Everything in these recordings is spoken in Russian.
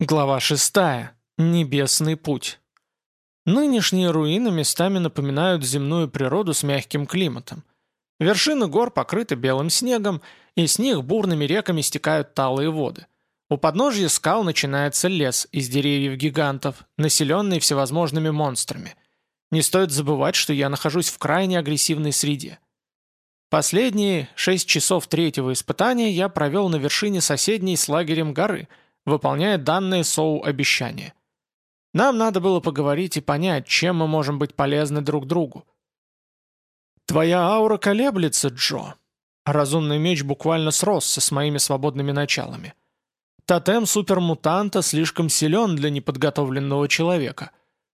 Глава 6. Небесный путь. Нынешние руины местами напоминают земную природу с мягким климатом. Вершины гор покрыты белым снегом, и с них бурными реками стекают талые воды. У подножья скал начинается лес из деревьев-гигантов, населенный всевозможными монстрами. Не стоит забывать, что я нахожусь в крайне агрессивной среде. Последние шесть часов третьего испытания я провел на вершине соседней с лагерем горы – выполняя данные Соу обещания. Нам надо было поговорить и понять, чем мы можем быть полезны друг другу. «Твоя аура колеблется, Джо». Разумный меч буквально сросся с моими свободными началами. Тотем супермутанта слишком силен для неподготовленного человека.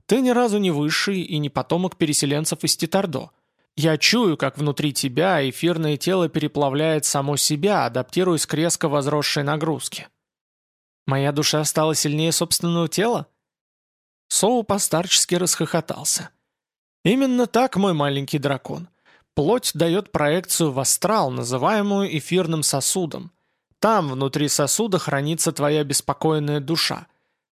Ты ни разу не высший и не потомок переселенцев из Титардо. Я чую, как внутри тебя эфирное тело переплавляет само себя, адаптируясь к резко возросшей нагрузке. Моя душа стала сильнее собственного тела? Соу постарчески расхохотался. Именно так, мой маленький дракон. Плоть дает проекцию в астрал, называемую эфирным сосудом. Там, внутри сосуда, хранится твоя беспокойная душа.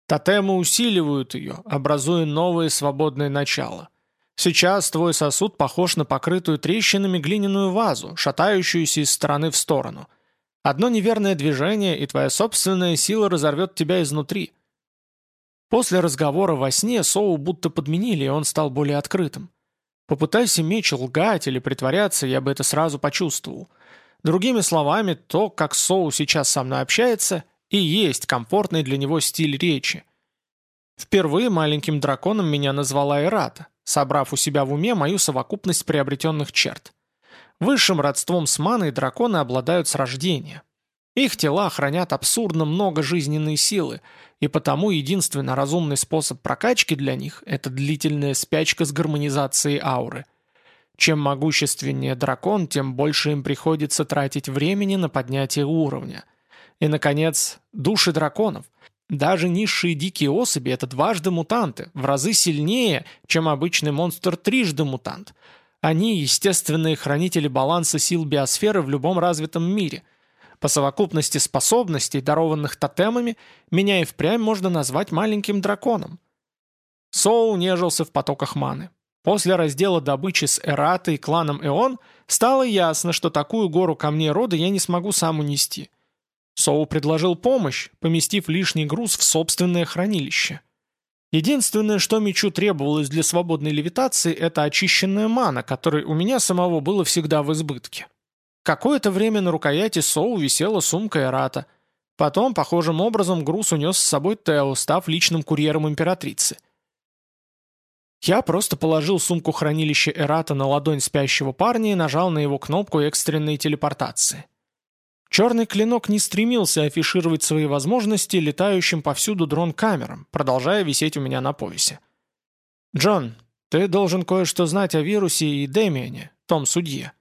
Тотемы усиливают ее, образуя новые свободные начала. Сейчас твой сосуд похож на покрытую трещинами глиняную вазу, шатающуюся из стороны в сторону – Одно неверное движение, и твоя собственная сила разорвет тебя изнутри. После разговора во сне Соу будто подменили, и он стал более открытым. Попытайся меч лгать или притворяться, я бы это сразу почувствовал. Другими словами, то, как Соу сейчас со мной общается, и есть комфортный для него стиль речи. Впервые маленьким драконом меня назвала Эрата, собрав у себя в уме мою совокупность приобретенных черт. Высшим родством с маной драконы обладают с рождения. Их тела хранят абсурдно много жизненной силы, и потому единственно разумный способ прокачки для них – это длительная спячка с гармонизацией ауры. Чем могущественнее дракон, тем больше им приходится тратить времени на поднятие уровня. И, наконец, души драконов. Даже низшие дикие особи – это дважды мутанты, в разы сильнее, чем обычный монстр трижды мутант – они – естественные хранители баланса сил биосферы в любом развитом мире. По совокупности способностей, дарованных тотемами, меня и впрямь можно назвать маленьким драконом. Соу нежился в потоках маны. После раздела добычи с Эратой и кланом Эон стало ясно, что такую гору камней рода я не смогу сам унести. Соу предложил помощь, поместив лишний груз в собственное хранилище – Единственное, что мечу требовалось для свободной левитации, это очищенная мана, которой у меня самого было всегда в избытке. Какое-то время на рукояти Соу висела сумка Эрата. Потом, похожим образом, груз унес с собой Тео, став личным курьером императрицы. Я просто положил сумку хранилища Эрата на ладонь спящего парня и нажал на его кнопку экстренной телепортации. Черный клинок не стремился афишировать свои возможности летающим повсюду дрон-камерам, продолжая висеть у меня на поясе. «Джон, ты должен кое-что знать о вирусе и Дэмиане, том судье.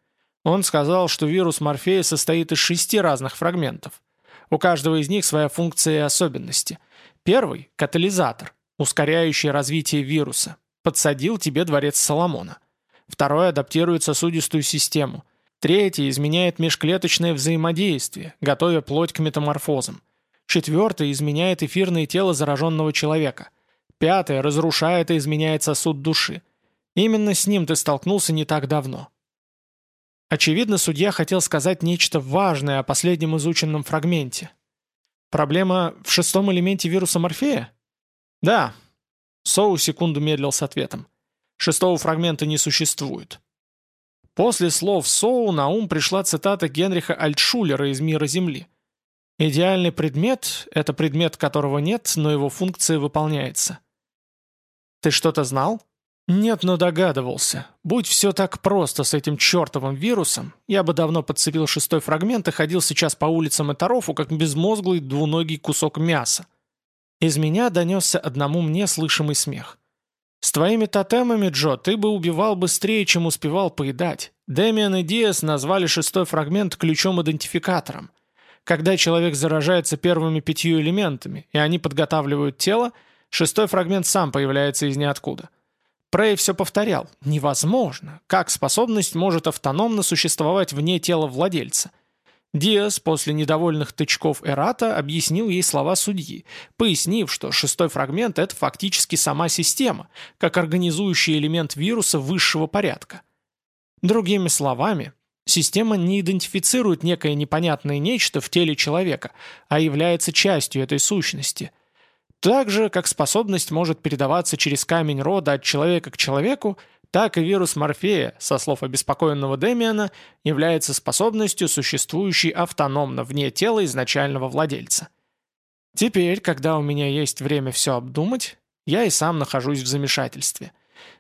Он сказал, что вирус Морфея состоит из шести разных фрагментов. У каждого из них своя функция и особенности. Первый – катализатор, ускоряющий развитие вируса. Подсадил тебе дворец Соломона. Второй адаптирует сосудистую систему – Третий изменяет межклеточное взаимодействие, готовя плоть к метаморфозам. Четвертый изменяет эфирное тело зараженного человека. Пятый разрушает и изменяет сосуд души. Именно с ним ты столкнулся не так давно. Очевидно, судья хотел сказать нечто важное о последнем изученном фрагменте. Проблема в шестом элементе вируса Морфея? Да. Соу секунду медлил с ответом. Шестого фрагмента не существует. После слов Соу на ум пришла цитата Генриха Альтшулера из «Мира Земли». «Идеальный предмет — это предмет, которого нет, но его функция выполняется». «Ты что-то знал?» «Нет, но догадывался. Будь все так просто с этим чертовым вирусом, я бы давно подцепил шестой фрагмент и ходил сейчас по улицам Этарофу, как безмозглый двуногий кусок мяса». Из меня донесся одному мне слышимый смех. С твоими тотемами, Джо, ты бы убивал быстрее, чем успевал поедать. Дэмиан и Диас назвали шестой фрагмент ключом-идентификатором. Когда человек заражается первыми пятью элементами, и они подготавливают тело, шестой фрагмент сам появляется из ниоткуда. Прей все повторял. Невозможно. Как способность может автономно существовать вне тела владельца? Диас после недовольных тычков Эрата объяснил ей слова судьи, пояснив, что шестой фрагмент – это фактически сама система, как организующий элемент вируса высшего порядка. Другими словами, система не идентифицирует некое непонятное нечто в теле человека, а является частью этой сущности. Так же, как способность может передаваться через камень рода от человека к человеку, так и вирус Морфея, со слов обеспокоенного Демиана, является способностью, существующей автономно вне тела изначального владельца. Теперь, когда у меня есть время все обдумать, я и сам нахожусь в замешательстве.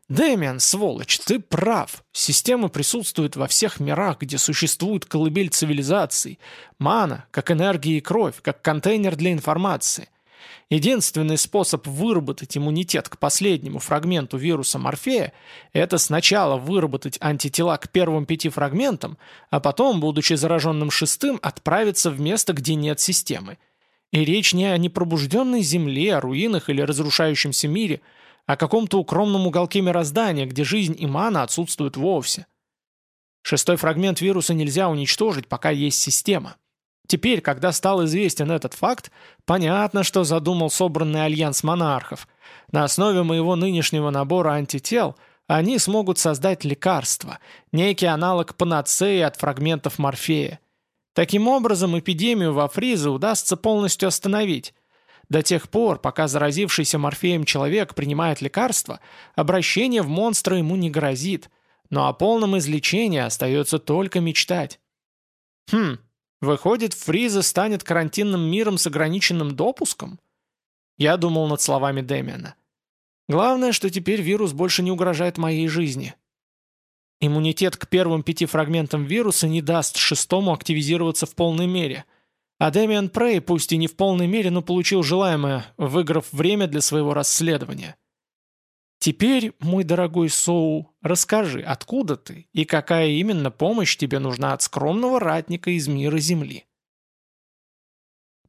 Дэмиан, сволочь, ты прав. Система присутствует во всех мирах, где существует колыбель цивилизаций. Мана, как энергия и кровь, как контейнер для информации – Единственный способ выработать иммунитет к последнему фрагменту вируса Морфея – это сначала выработать антитела к первым пяти фрагментам, а потом, будучи зараженным шестым, отправиться в место, где нет системы. И речь не о непробужденной Земле, о руинах или разрушающемся мире, а о каком-то укромном уголке мироздания, где жизнь и мана отсутствуют вовсе. Шестой фрагмент вируса нельзя уничтожить, пока есть система. Теперь, когда стал известен этот факт, понятно, что задумал собранный альянс монархов. На основе моего нынешнего набора антител они смогут создать лекарство, некий аналог панацеи от фрагментов морфея. Таким образом, эпидемию во Фризе удастся полностью остановить. До тех пор, пока заразившийся морфеем человек принимает лекарство, обращение в монстра ему не грозит, но о полном излечении остается только мечтать. Хм, Выходит, Фриза станет карантинным миром с ограниченным допуском? Я думал над словами Дэмиана. Главное, что теперь вирус больше не угрожает моей жизни. Иммунитет к первым пяти фрагментам вируса не даст шестому активизироваться в полной мере. А Дэмиан Прей, пусть и не в полной мере, но получил желаемое, выиграв время для своего расследования. Теперь, мой дорогой Соу, расскажи, откуда ты и какая именно помощь тебе нужна от скромного ратника из мира Земли.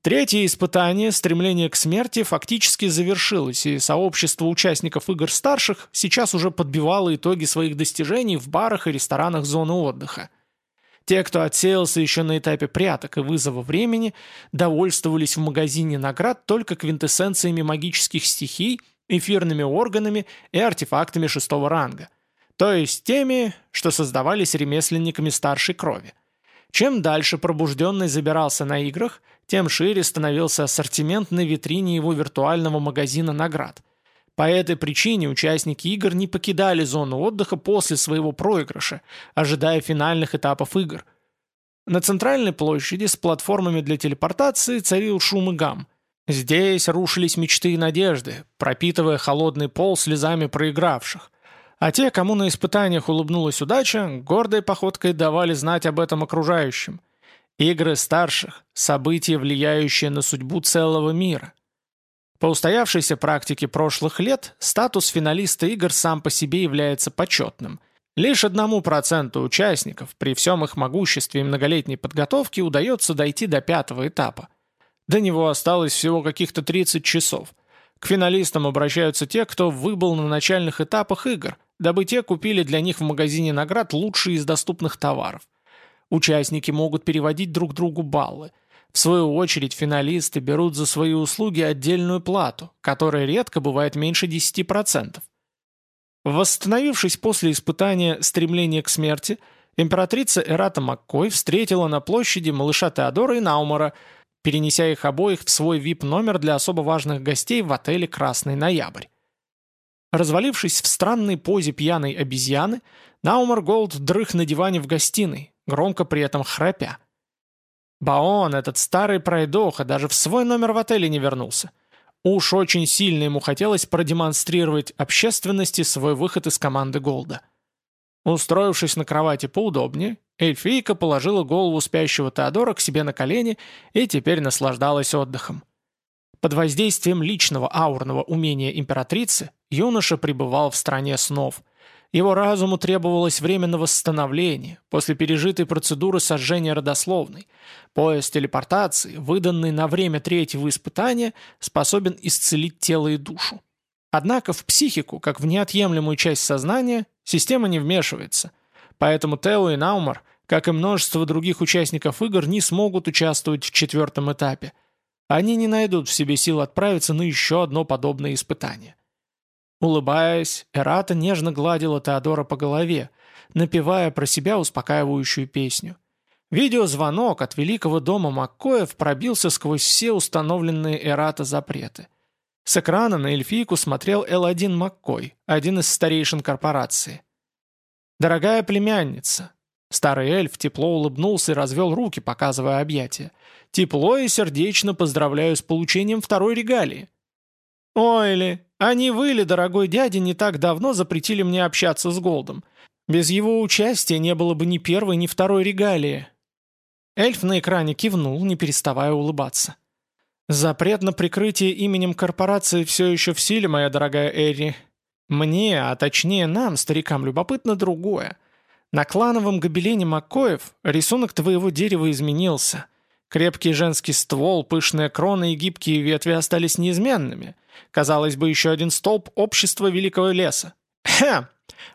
Третье испытание, стремление к смерти, фактически завершилось, и сообщество участников игр старших сейчас уже подбивало итоги своих достижений в барах и ресторанах зоны отдыха. Те, кто отсеялся еще на этапе пряток и вызова времени, довольствовались в магазине наград только квинтэссенциями магических стихий – эфирными органами и артефактами шестого ранга, то есть теми, что создавались ремесленниками старшей крови. Чем дальше пробужденный забирался на играх, тем шире становился ассортимент на витрине его виртуального магазина наград. По этой причине участники игр не покидали зону отдыха после своего проигрыша, ожидая финальных этапов игр. На центральной площади с платформами для телепортации царил шум и гам. Здесь рушились мечты и надежды, пропитывая холодный пол слезами проигравших. А те, кому на испытаниях улыбнулась удача, гордой походкой давали знать об этом окружающим. Игры старших – события, влияющие на судьбу целого мира. По устоявшейся практике прошлых лет, статус финалиста игр сам по себе является почетным. Лишь одному проценту участников при всем их могуществе и многолетней подготовке удается дойти до пятого этапа – до него осталось всего каких-то 30 часов. К финалистам обращаются те, кто выбыл на начальных этапах игр, дабы те купили для них в магазине наград лучшие из доступных товаров. Участники могут переводить друг другу баллы. В свою очередь финалисты берут за свои услуги отдельную плату, которая редко бывает меньше 10%. Восстановившись после испытания стремления к смерти, императрица Эрата Маккой встретила на площади малыша Теодора и Наумара – перенеся их обоих в свой VIP-номер для особо важных гостей в отеле «Красный ноябрь». Развалившись в странной позе пьяной обезьяны, Наумар Голд дрых на диване в гостиной, громко при этом храпя. Баон, этот старый пройдоха, даже в свой номер в отеле не вернулся. Уж очень сильно ему хотелось продемонстрировать общественности свой выход из команды Голда. Устроившись на кровати поудобнее, эльфийка положила голову спящего Теодора к себе на колени и теперь наслаждалась отдыхом. Под воздействием личного аурного умения императрицы юноша пребывал в стране снов. Его разуму требовалось время на восстановление после пережитой процедуры сожжения родословной. Пояс телепортации, выданный на время третьего испытания, способен исцелить тело и душу. Однако в психику, как в неотъемлемую часть сознания, система не вмешивается. Поэтому Тео и Наумар, как и множество других участников игр, не смогут участвовать в четвертом этапе. Они не найдут в себе сил отправиться на еще одно подобное испытание. Улыбаясь, Эрата нежно гладила Теодора по голове, напевая про себя успокаивающую песню. Видеозвонок от великого дома Маккоев пробился сквозь все установленные Эрата запреты. С экрана на эльфийку смотрел Л-1 Маккой, один из старейшин корпорации. «Дорогая племянница!» Старый эльф тепло улыбнулся и развел руки, показывая объятия. «Тепло и сердечно поздравляю с получением второй регалии!» «Ой ли, они выли, дорогой дядя, не так давно запретили мне общаться с Голдом. Без его участия не было бы ни первой, ни второй регалии. Эльф на экране кивнул, не переставая улыбаться. «Запрет на прикрытие именем корпорации все еще в силе, моя дорогая Эри. Мне, а точнее нам, старикам, любопытно другое. На клановом гобелене Макоев рисунок твоего дерева изменился. Крепкий женский ствол, пышные кроны и гибкие ветви остались неизменными. Казалось бы, еще один столб общества великого леса. Хм,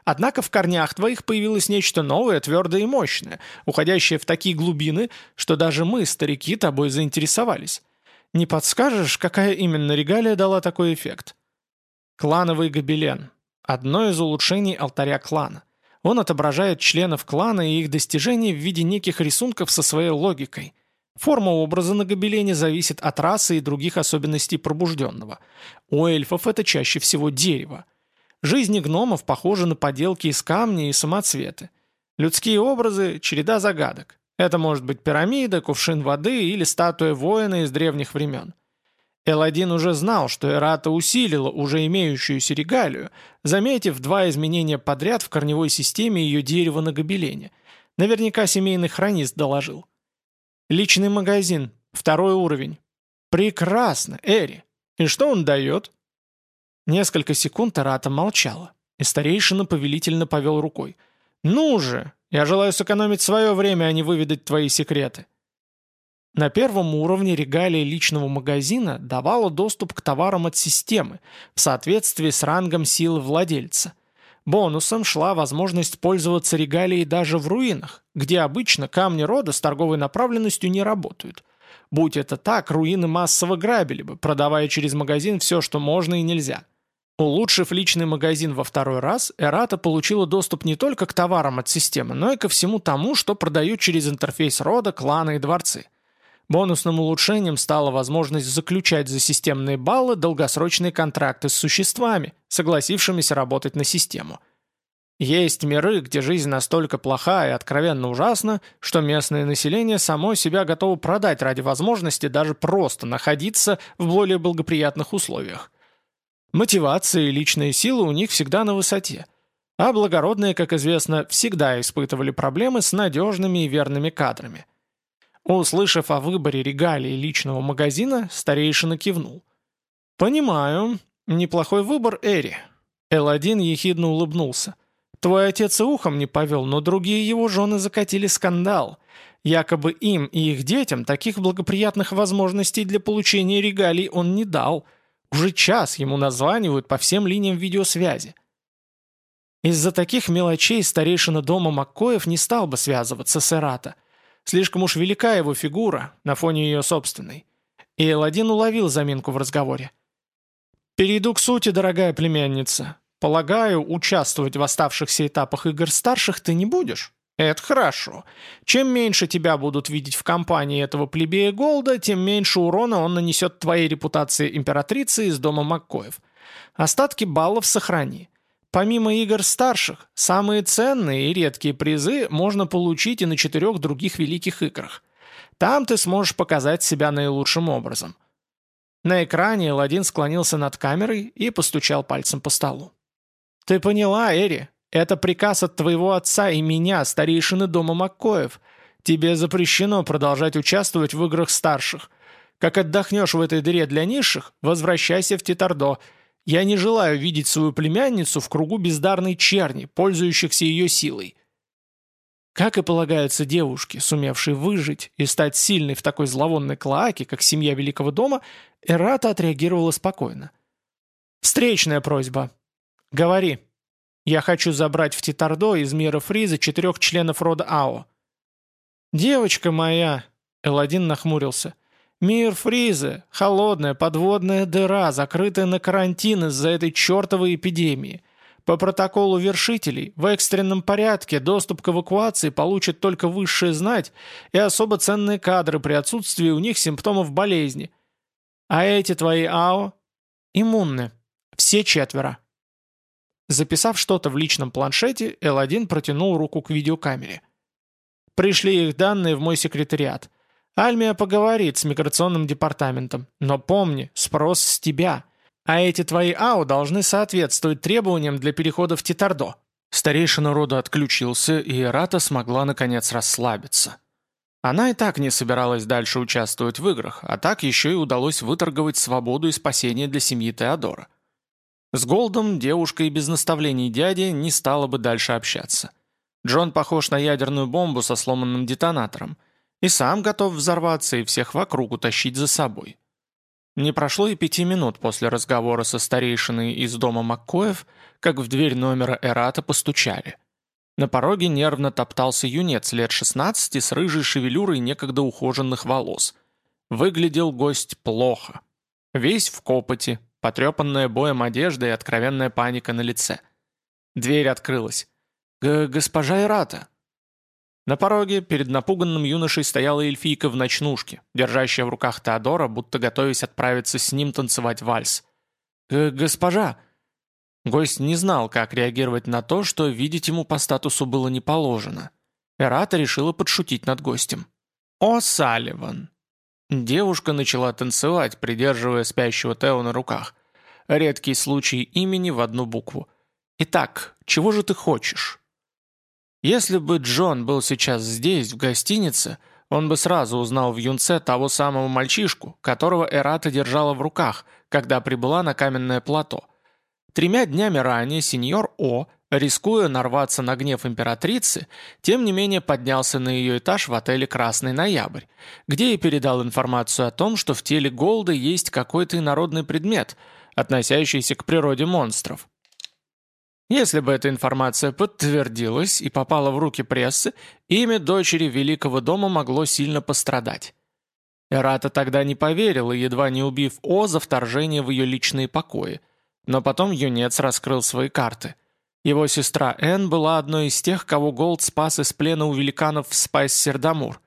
Однако в корнях твоих появилось нечто новое, твердое и мощное, уходящее в такие глубины, что даже мы, старики, тобой заинтересовались. Не подскажешь, какая именно регалия дала такой эффект? Клановый гобелен. Одно из улучшений алтаря клана. Он отображает членов клана и их достижения в виде неких рисунков со своей логикой. Форма образа на гобелене зависит от расы и других особенностей пробужденного. У эльфов это чаще всего дерево. Жизни гномов похожи на поделки из камня и самоцветы. Людские образы – череда загадок. Это может быть пирамида, кувшин воды или статуя воина из древних времен. Элладин уже знал, что Эрата усилила уже имеющуюся регалию, заметив два изменения подряд в корневой системе ее дерева на гобелене. Наверняка семейный хронист доложил. Личный магазин, второй уровень. Прекрасно, Эри. И что он дает? Несколько секунд Арата молчала, и старейшина повелительно повел рукой. «Ну же! Я желаю сэкономить свое время, а не выведать твои секреты». На первом уровне регалия личного магазина давала доступ к товарам от системы в соответствии с рангом силы владельца. Бонусом шла возможность пользоваться регалией даже в руинах, где обычно камни рода с торговой направленностью не работают. Будь это так, руины массово грабили бы, продавая через магазин все, что можно и нельзя – Улучшив личный магазин во второй раз, Эрата получила доступ не только к товарам от системы, но и ко всему тому, что продают через интерфейс рода, клана и дворцы. Бонусным улучшением стала возможность заключать за системные баллы долгосрочные контракты с существами, согласившимися работать на систему. Есть миры, где жизнь настолько плоха и откровенно ужасна, что местное население само себя готово продать ради возможности даже просто находиться в более благоприятных условиях. Мотивация и личные силы у них всегда на высоте. А благородные, как известно, всегда испытывали проблемы с надежными и верными кадрами. Услышав о выборе регалий личного магазина, старейшина кивнул. «Понимаю. Неплохой выбор, Эри». Элладин ехидно улыбнулся. «Твой отец и ухом не повел, но другие его жены закатили скандал. Якобы им и их детям таких благоприятных возможностей для получения регалий он не дал». Уже час ему названивают по всем линиям видеосвязи. Из-за таких мелочей старейшина дома Маккоев не стал бы связываться с Эрата. Слишком уж велика его фигура на фоне ее собственной. И Эладин уловил заминку в разговоре. «Перейду к сути, дорогая племянница. Полагаю, участвовать в оставшихся этапах игр старших ты не будешь?» «Это хорошо. Чем меньше тебя будут видеть в компании этого плебея Голда, тем меньше урона он нанесет твоей репутации императрицы из дома Маккоев. Остатки баллов сохрани. Помимо игр старших, самые ценные и редкие призы можно получить и на четырех других великих играх. Там ты сможешь показать себя наилучшим образом». На экране Эладин склонился над камерой и постучал пальцем по столу. «Ты поняла, Эри? Это приказ от твоего отца и меня, старейшины дома Маккоев. Тебе запрещено продолжать участвовать в играх старших. Как отдохнешь в этой дыре для низших, возвращайся в Титардо. Я не желаю видеть свою племянницу в кругу бездарной черни, пользующихся ее силой. Как и полагается девушке, сумевшей выжить и стать сильной в такой зловонной клоаке, как семья Великого дома, Эрата отреагировала спокойно. «Встречная просьба. Говори». Я хочу забрать в Титардо из мира Фриза четырех членов рода Ао. «Девочка моя!» — Эладин нахмурился. «Мир Фризы, холодная подводная дыра, закрытая на карантин из-за этой чертовой эпидемии. По протоколу вершителей, в экстренном порядке доступ к эвакуации получат только высшая знать и особо ценные кадры при отсутствии у них симптомов болезни. А эти твои АО иммунны. Все четверо. Записав что-то в личном планшете, L1 протянул руку к видеокамере. «Пришли их данные в мой секретариат. Альмия поговорит с миграционным департаментом. Но помни, спрос с тебя. А эти твои АО должны соответствовать требованиям для перехода в Титардо». Старейшина рода отключился, и Рата смогла наконец расслабиться. Она и так не собиралась дальше участвовать в играх, а так еще и удалось выторговать свободу и спасение для семьи Теодора. С Голдом девушка и без наставлений дяди не стала бы дальше общаться. Джон похож на ядерную бомбу со сломанным детонатором. И сам готов взорваться и всех вокруг утащить за собой. Не прошло и пяти минут после разговора со старейшиной из дома Маккоев, как в дверь номера Эрата постучали. На пороге нервно топтался юнец лет 16 с рыжей шевелюрой некогда ухоженных волос. Выглядел гость плохо. Весь в копоти, потрепанная боем одежда и откровенная паника на лице. Дверь открылась. Г «Госпожа Эрата!» На пороге перед напуганным юношей стояла эльфийка в ночнушке, держащая в руках Теодора, будто готовясь отправиться с ним танцевать вальс. «Госпожа!» Гость не знал, как реагировать на то, что видеть ему по статусу было не положено. Эрата решила подшутить над гостем. «О, Салливан!» Девушка начала танцевать, придерживая спящего Тео на руках. Редкий случай имени в одну букву. «Итак, чего же ты хочешь?» Если бы Джон был сейчас здесь, в гостинице, он бы сразу узнал в юнце того самого мальчишку, которого Эрата держала в руках, когда прибыла на каменное плато. Тремя днями ранее сеньор О, рискуя нарваться на гнев императрицы, тем не менее поднялся на ее этаж в отеле «Красный ноябрь», где и передал информацию о том, что в теле Голда есть какой-то инородный предмет, относящийся к природе монстров. Если бы эта информация подтвердилась и попала в руки прессы, имя дочери Великого дома могло сильно пострадать. Эрата тогда не поверила, едва не убив Ао за вторжение в ее личные покои. Но потом юнец раскрыл свои карты. Его сестра Энн была одной из тех, кого Голд спас из плена у великанов в Спайс-Сердамур.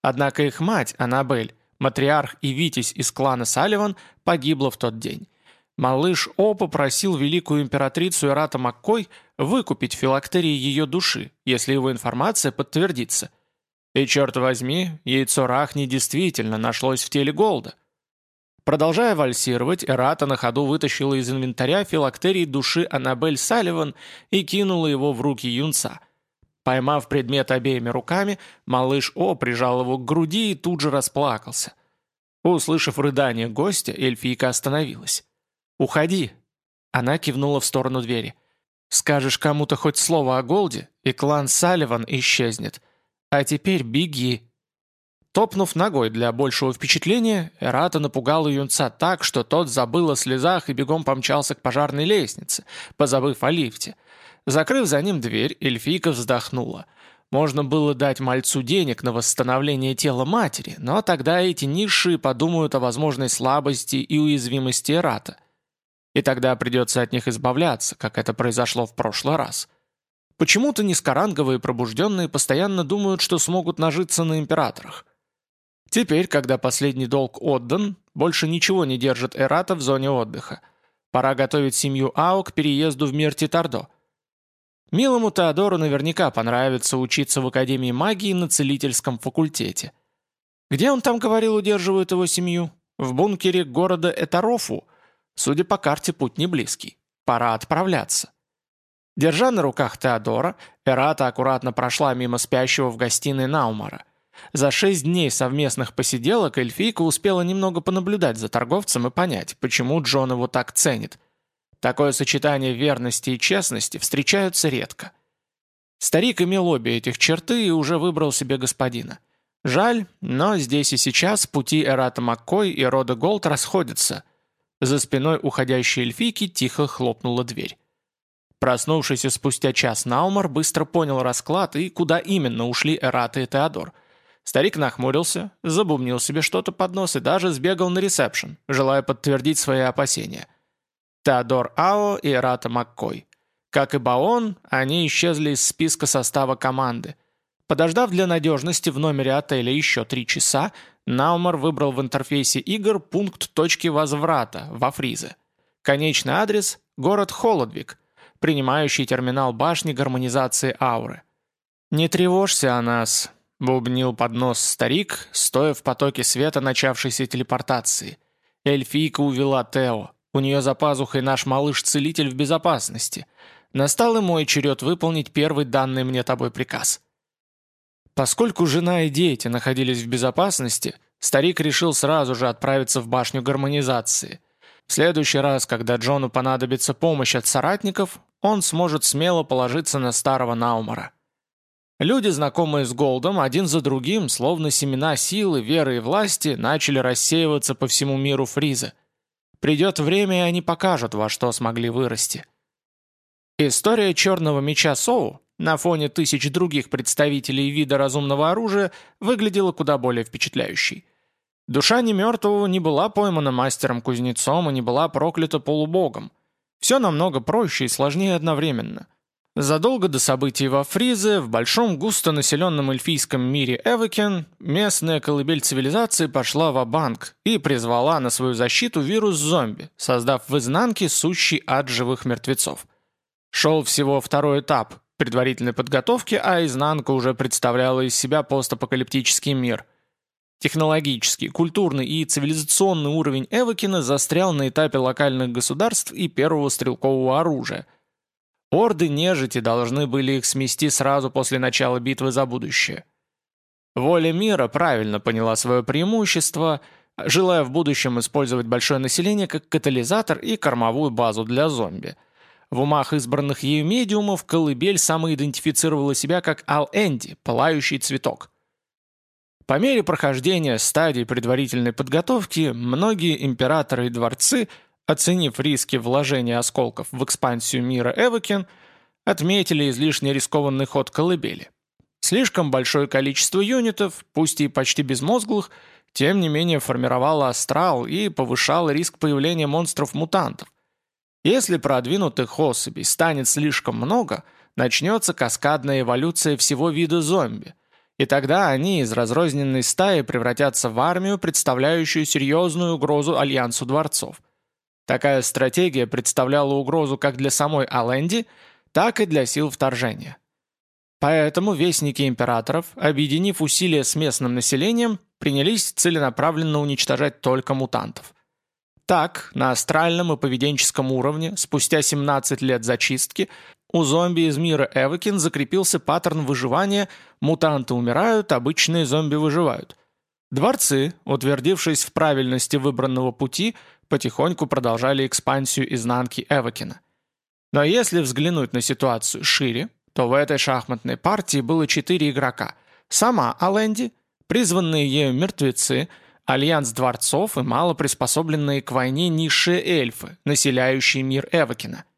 Однако их мать, Аннабель, матриарх и витязь из клана Салливан, погибла в тот день. Малыш О попросил великую императрицу Ирата Маккой выкупить филактерии ее души, если его информация подтвердится. И, черт возьми, яйцо Рахни действительно нашлось в теле Голда. Продолжая вальсировать, Эрата на ходу вытащила из инвентаря филактерии души Аннабель Салливан и кинула его в руки юнца. Поймав предмет обеими руками, малыш О прижал его к груди и тут же расплакался. Услышав рыдание гостя, эльфийка остановилась. «Уходи!» Она кивнула в сторону двери. «Скажешь кому-то хоть слово о Голде, и клан Салливан исчезнет. А теперь беги!» Топнув ногой для большего впечатления, Эрата напугала юнца так, что тот забыл о слезах и бегом помчался к пожарной лестнице, позабыв о лифте. Закрыв за ним дверь, эльфийка вздохнула. Можно было дать мальцу денег на восстановление тела матери, но тогда эти низшие подумают о возможной слабости и уязвимости Эрата. И тогда придется от них избавляться, как это произошло в прошлый раз. Почему-то низкоранговые пробужденные постоянно думают, что смогут нажиться на императорах. Теперь, когда последний долг отдан, больше ничего не держит Эрата в зоне отдыха. Пора готовить семью Ао к переезду в мир Титардо. Милому Теодору наверняка понравится учиться в Академии магии на целительском факультете. Где он там, говорил, удерживает его семью? В бункере города Этарофу – Судя по карте, путь не близкий. Пора отправляться. Держа на руках Теодора, Эрата аккуратно прошла мимо спящего в гостиной Наумара. За шесть дней совместных посиделок эльфийка успела немного понаблюдать за торговцем и понять, почему Джон его так ценит. Такое сочетание верности и честности встречаются редко. Старик имел обе этих черты и уже выбрал себе господина. Жаль, но здесь и сейчас пути Эрата Маккой и Рода Голд расходятся – за спиной уходящей эльфийки тихо хлопнула дверь. Проснувшийся спустя час Наумар быстро понял расклад и куда именно ушли Эрата и Теодор. Старик нахмурился, забубнил себе что-то под нос и даже сбегал на ресепшн, желая подтвердить свои опасения. Теодор Ао и Эрата Маккой. Как и Баон, они исчезли из списка состава команды. Подождав для надежности в номере отеля еще три часа, Наумар выбрал в интерфейсе игр пункт точки возврата во Фризе. Конечный адрес – город Холодвик, принимающий терминал башни гармонизации ауры. «Не тревожься о нас», — бубнил под нос старик, стоя в потоке света начавшейся телепортации. «Эльфийка увела Тео. У нее за пазухой наш малыш-целитель в безопасности. Настал и мой черед выполнить первый данный мне тобой приказ». Поскольку жена и дети находились в безопасности, старик решил сразу же отправиться в башню гармонизации. В следующий раз, когда Джону понадобится помощь от соратников, он сможет смело положиться на старого Наумара. Люди, знакомые с Голдом, один за другим, словно семена силы, веры и власти, начали рассеиваться по всему миру Фриза. Придет время, и они покажут, во что смогли вырасти. История черного меча Соу на фоне тысяч других представителей вида разумного оружия выглядела куда более впечатляющей. Душа немертвого не была поймана мастером-кузнецом и не была проклята полубогом. Все намного проще и сложнее одновременно. Задолго до событий во Фризе, в большом густонаселенном эльфийском мире Эвокен, местная колыбель цивилизации пошла в банк и призвала на свою защиту вирус зомби, создав в изнанке сущий ад живых мертвецов. Шел всего второй этап предварительной подготовки, а изнанка уже представляла из себя постапокалиптический мир – Технологический, культурный и цивилизационный уровень Эвокина застрял на этапе локальных государств и первого стрелкового оружия. Орды нежити должны были их смести сразу после начала битвы за будущее. Воля мира правильно поняла свое преимущество, желая в будущем использовать большое население как катализатор и кормовую базу для зомби. В умах избранных ею медиумов колыбель самоидентифицировала себя как Ал-Энди, пылающий цветок. По мере прохождения стадий предварительной подготовки, многие императоры и дворцы, оценив риски вложения осколков в экспансию мира Эвокин, отметили излишне рискованный ход колыбели. Слишком большое количество юнитов, пусть и почти безмозглых, тем не менее формировало астрал и повышало риск появления монстров-мутантов. Если продвинутых особей станет слишком много, начнется каскадная эволюция всего вида зомби – и тогда они из разрозненной стаи превратятся в армию, представляющую серьезную угрозу Альянсу Дворцов. Такая стратегия представляла угрозу как для самой Аленди, так и для сил вторжения. Поэтому вестники императоров, объединив усилия с местным населением, принялись целенаправленно уничтожать только мутантов. Так, на астральном и поведенческом уровне, спустя 17 лет зачистки, у зомби из мира Эвокин закрепился паттерн выживания «мутанты умирают, обычные зомби выживают». Дворцы, утвердившись в правильности выбранного пути, потихоньку продолжали экспансию изнанки Эвокина. Но если взглянуть на ситуацию шире, то в этой шахматной партии было четыре игрока. Сама Аленди, призванные ею мертвецы, альянс дворцов и мало приспособленные к войне низшие эльфы, населяющие мир Эвокина –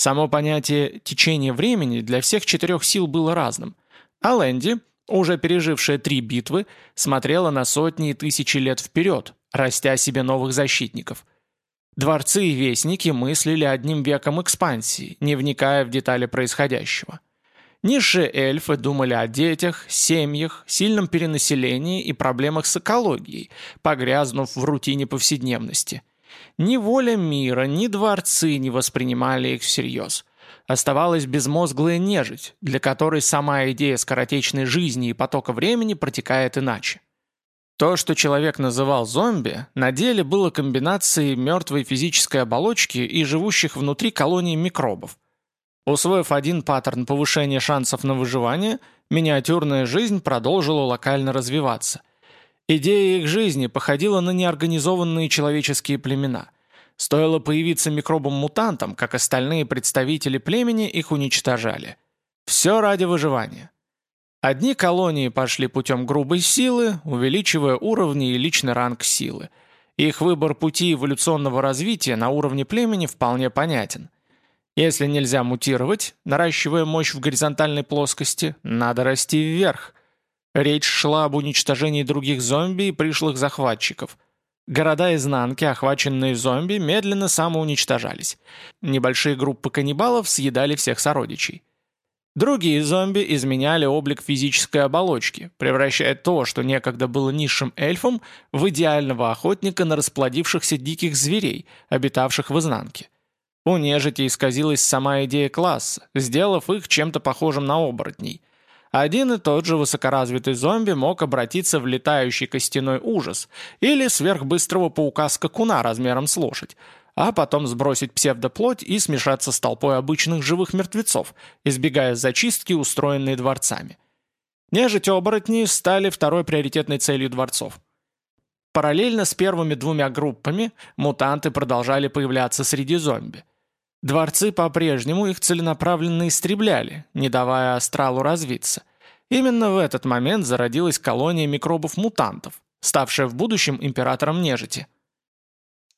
Само понятие «течение времени» для всех четырех сил было разным. А Лэнди, уже пережившая три битвы, смотрела на сотни и тысячи лет вперед, растя себе новых защитников. Дворцы и вестники мыслили одним веком экспансии, не вникая в детали происходящего. Низшие эльфы думали о детях, семьях, сильном перенаселении и проблемах с экологией, погрязнув в рутине повседневности – ни воля мира, ни дворцы не воспринимали их всерьез. Оставалась безмозглая нежить, для которой сама идея скоротечной жизни и потока времени протекает иначе. То, что человек называл зомби, на деле было комбинацией мертвой физической оболочки и живущих внутри колонии микробов. Усвоив один паттерн повышения шансов на выживание, миниатюрная жизнь продолжила локально развиваться. Идея их жизни походила на неорганизованные человеческие племена. Стоило появиться микробам-мутантам, как остальные представители племени их уничтожали. Все ради выживания. Одни колонии пошли путем грубой силы, увеличивая уровни и личный ранг силы. Их выбор пути эволюционного развития на уровне племени вполне понятен. Если нельзя мутировать, наращивая мощь в горизонтальной плоскости, надо расти вверх – Речь шла об уничтожении других зомби и пришлых захватчиков. Города изнанки, охваченные зомби, медленно самоуничтожались. Небольшие группы каннибалов съедали всех сородичей. Другие зомби изменяли облик физической оболочки, превращая то, что некогда было низшим эльфом, в идеального охотника на расплодившихся диких зверей, обитавших в изнанке. У нежити исказилась сама идея класса, сделав их чем-то похожим на оборотней. Один и тот же высокоразвитый зомби мог обратиться в летающий костяной ужас или сверхбыстрого паука-скакуна размером с лошадь, а потом сбросить псевдоплоть и смешаться с толпой обычных живых мертвецов, избегая зачистки, устроенной дворцами. Нежить-оборотни стали второй приоритетной целью дворцов. Параллельно с первыми двумя группами мутанты продолжали появляться среди зомби. Дворцы по-прежнему их целенаправленно истребляли, не давая астралу развиться. Именно в этот момент зародилась колония микробов-мутантов, ставшая в будущем императором нежити –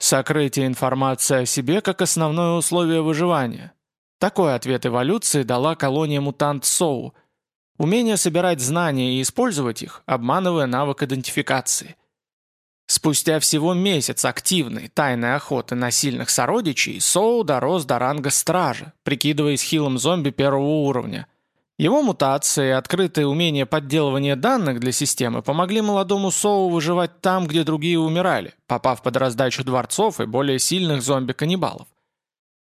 Сокрытие информации о себе как основное условие выживания. Такой ответ эволюции дала колония мутант Соу. Умение собирать знания и использовать их, обманывая навык идентификации. Спустя всего месяц активной тайной охоты на сильных сородичей Соу дорос до ранга стража, прикидываясь хилым зомби первого уровня. Его мутации и открытое умение подделывания данных для системы помогли молодому Соу выживать там, где другие умирали, попав под раздачу дворцов и более сильных зомби-каннибалов.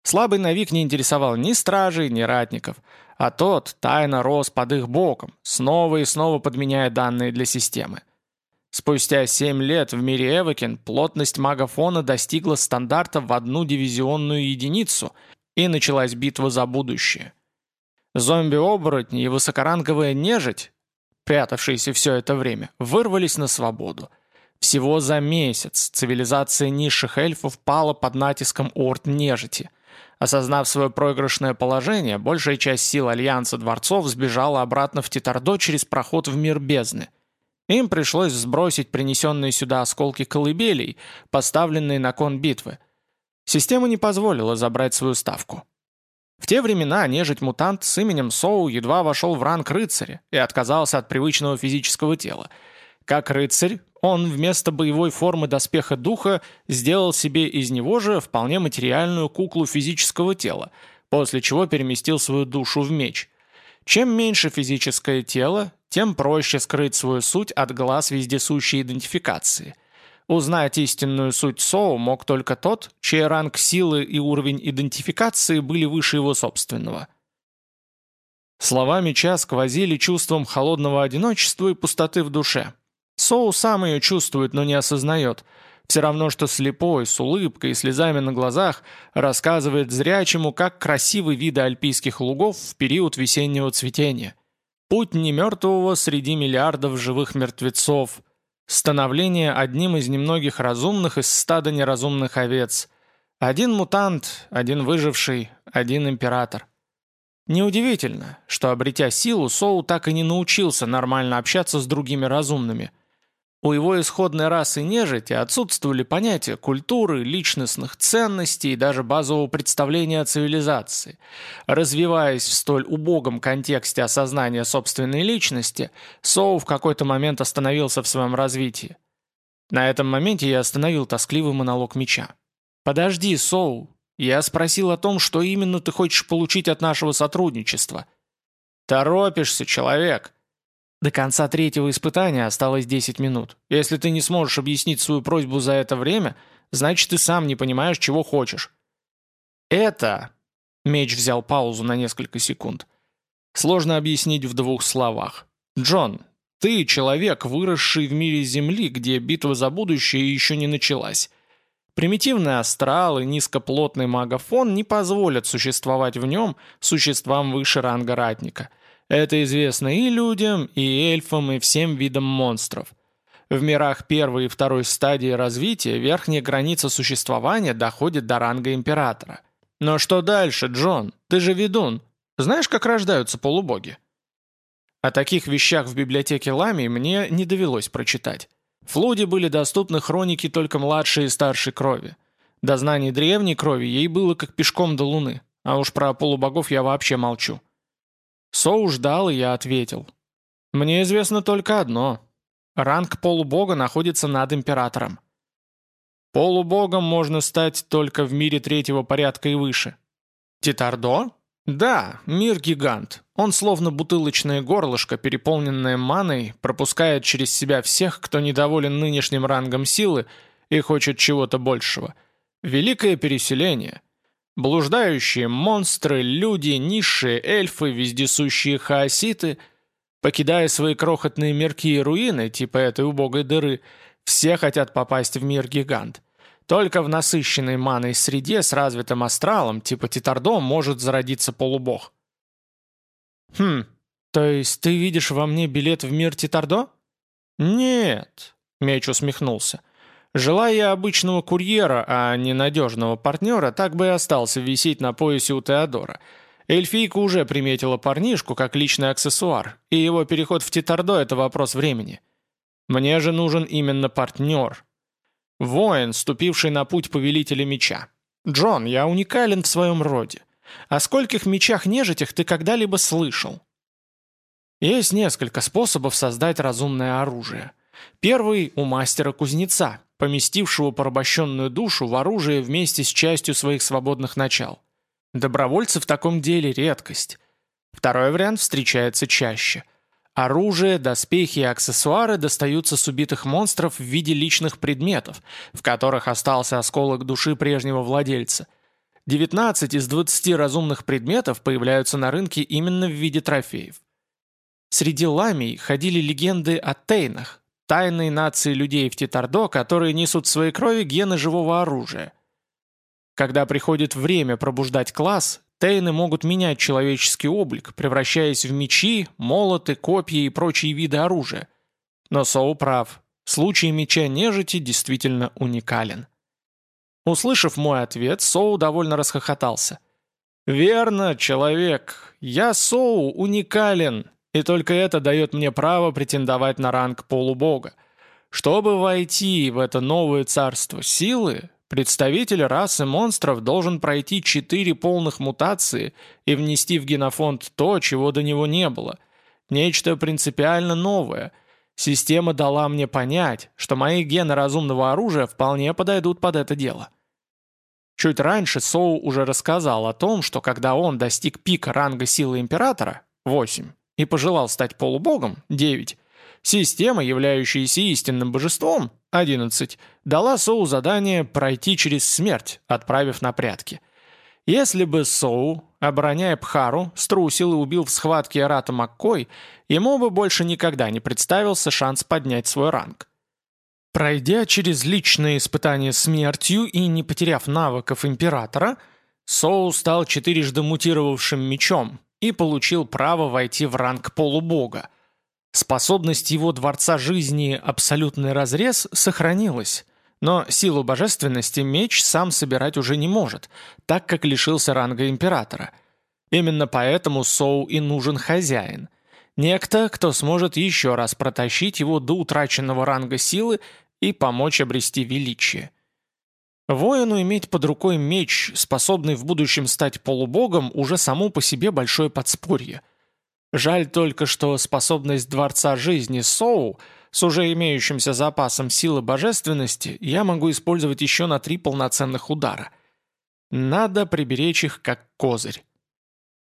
Слабый Навик не интересовал ни стражей, ни ратников, а тот тайно рос под их боком, снова и снова подменяя данные для системы. Спустя семь лет в мире Эвокин плотность магафона достигла стандарта в одну дивизионную единицу, и началась битва за будущее. Зомби-оборотни и высокоранговая нежить, прятавшиеся все это время, вырвались на свободу. Всего за месяц цивилизация низших эльфов пала под натиском орд нежити. Осознав свое проигрышное положение, большая часть сил Альянса Дворцов сбежала обратно в Титардо через проход в мир бездны. Им пришлось сбросить принесенные сюда осколки колыбелей, поставленные на кон битвы. Система не позволила забрать свою ставку. В те времена нежить-мутант с именем Соу едва вошел в ранг рыцаря и отказался от привычного физического тела. Как рыцарь, он вместо боевой формы доспеха духа сделал себе из него же вполне материальную куклу физического тела, после чего переместил свою душу в меч. Чем меньше физическое тело, тем проще скрыть свою суть от глаз вездесущей идентификации – Узнать истинную суть Соу мог только тот, чей ранг силы и уровень идентификации были выше его собственного. Слова меча сквозили чувством холодного одиночества и пустоты в душе. Соу сам ее чувствует, но не осознает. Все равно, что слепой, с улыбкой и слезами на глазах, рассказывает зрячему, как красивы виды альпийских лугов в период весеннего цветения. Путь немертвого среди миллиардов живых мертвецов – Становление одним из немногих разумных из стада неразумных овец. Один мутант, один выживший, один император. Неудивительно, что, обретя силу, Соу так и не научился нормально общаться с другими разумными. У его исходной расы нежити отсутствовали понятия культуры, личностных ценностей и даже базового представления о цивилизации. Развиваясь в столь убогом контексте осознания собственной личности, Соу в какой-то момент остановился в своем развитии. На этом моменте я остановил тоскливый монолог меча. «Подожди, Соу, я спросил о том, что именно ты хочешь получить от нашего сотрудничества». «Торопишься, человек!» До конца третьего испытания осталось 10 минут. Если ты не сможешь объяснить свою просьбу за это время, значит, ты сам не понимаешь, чего хочешь. Это... Меч взял паузу на несколько секунд. Сложно объяснить в двух словах. Джон, ты человек, выросший в мире Земли, где битва за будущее еще не началась. Примитивный астрал и низкоплотный магафон не позволят существовать в нем существам выше ранга ратника – это известно и людям, и эльфам, и всем видам монстров. В мирах первой и второй стадии развития верхняя граница существования доходит до ранга императора. Но что дальше, Джон? Ты же ведун. Знаешь, как рождаются полубоги? О таких вещах в библиотеке Лами мне не довелось прочитать. В Флуде были доступны хроники только младшей и старшей крови. До знаний древней крови ей было как пешком до луны, а уж про полубогов я вообще молчу. Соу ждал, и я ответил. Мне известно только одно. Ранг полубога находится над императором. Полубогом можно стать только в мире третьего порядка и выше. Титардо? Да, мир-гигант. Он словно бутылочное горлышко, переполненное маной, пропускает через себя всех, кто недоволен нынешним рангом силы и хочет чего-то большего. Великое переселение. Блуждающие монстры, люди, низшие эльфы, вездесущие хаоситы, покидая свои крохотные мирки и руины, типа этой убогой дыры, все хотят попасть в мир-гигант. Только в насыщенной маной среде с развитым астралом, типа Титардо, может зародиться полубог. «Хм, то есть ты видишь во мне билет в мир Титардо?» «Нет», — Меч усмехнулся. «Желая я обычного курьера, а не надежного партнера, так бы и остался висеть на поясе у Теодора. Эльфийка уже приметила парнишку как личный аксессуар, и его переход в Титардо — это вопрос времени. Мне же нужен именно партнер, Воин, ступивший на путь повелителя меча. Джон, я уникален в своем роде. О скольких мечах нежитях ты когда-либо слышал? Есть несколько способов создать разумное оружие. Первый – у мастера-кузнеца, поместившего порабощенную душу в оружие вместе с частью своих свободных начал. Добровольцы в таком деле – редкость. Второй вариант встречается чаще – Оружие, доспехи и аксессуары достаются с убитых монстров в виде личных предметов, в которых остался осколок души прежнего владельца. 19 из 20 разумных предметов появляются на рынке именно в виде трофеев. Среди ламий ходили легенды о тейнах, тайной нации людей в Титардо, которые несут в своей крови гены живого оружия. Когда приходит время пробуждать класс, Тейны могут менять человеческий облик, превращаясь в мечи, молоты, копья и прочие виды оружия. Но Соу прав. Случай меча нежити действительно уникален. Услышав мой ответ, Соу довольно расхохотался. «Верно, человек. Я Соу уникален, и только это дает мне право претендовать на ранг полубога. Чтобы войти в это новое царство силы, Представитель расы монстров должен пройти четыре полных мутации и внести в генофонд то, чего до него не было. Нечто принципиально новое. Система дала мне понять, что мои гены разумного оружия вполне подойдут под это дело. Чуть раньше Соу уже рассказал о том, что когда он достиг пика ранга силы Императора, 8, и пожелал стать полубогом, 9, Система, являющаяся истинным божеством, 11, дала Соу задание пройти через смерть, отправив на прятки. Если бы Соу, обороняя Пхару, струсил и убил в схватке Арата Маккой, ему бы больше никогда не представился шанс поднять свой ранг. Пройдя через личные испытания смертью и не потеряв навыков Императора, Соу стал четырежды мутировавшим мечом и получил право войти в ранг полубога – Способность его Дворца Жизни «Абсолютный разрез» сохранилась, но силу божественности меч сам собирать уже не может, так как лишился ранга Императора. Именно поэтому Соу и нужен хозяин. Некто, кто сможет еще раз протащить его до утраченного ранга силы и помочь обрести величие. Воину иметь под рукой меч, способный в будущем стать полубогом, уже само по себе большое подспорье – Жаль только, что способность Дворца Жизни Соу с уже имеющимся запасом силы божественности я могу использовать еще на три полноценных удара. Надо приберечь их как козырь.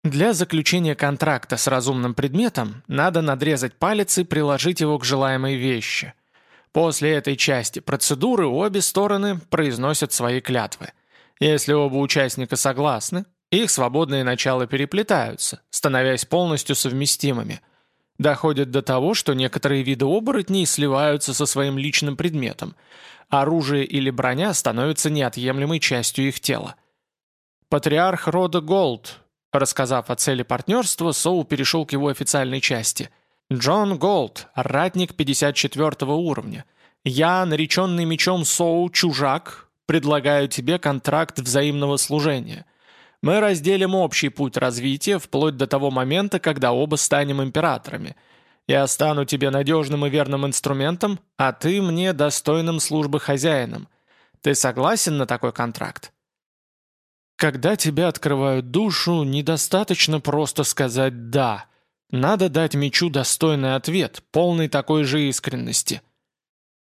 Для заключения контракта с разумным предметом надо надрезать палец и приложить его к желаемой вещи. После этой части процедуры обе стороны произносят свои клятвы. Если оба участника согласны, их свободные начала переплетаются, становясь полностью совместимыми. Доходит до того, что некоторые виды оборотней сливаются со своим личным предметом. Оружие или броня становятся неотъемлемой частью их тела. Патриарх рода Голд, рассказав о цели партнерства, Соу перешел к его официальной части. Джон Голд, ратник 54 уровня. Я, нареченный мечом Соу, чужак, предлагаю тебе контракт взаимного служения – мы разделим общий путь развития вплоть до того момента, когда оба станем императорами. Я стану тебе надежным и верным инструментом, а ты мне достойным службы хозяином. Ты согласен на такой контракт? Когда тебя открывают душу, недостаточно просто сказать «да». Надо дать мечу достойный ответ, полный такой же искренности.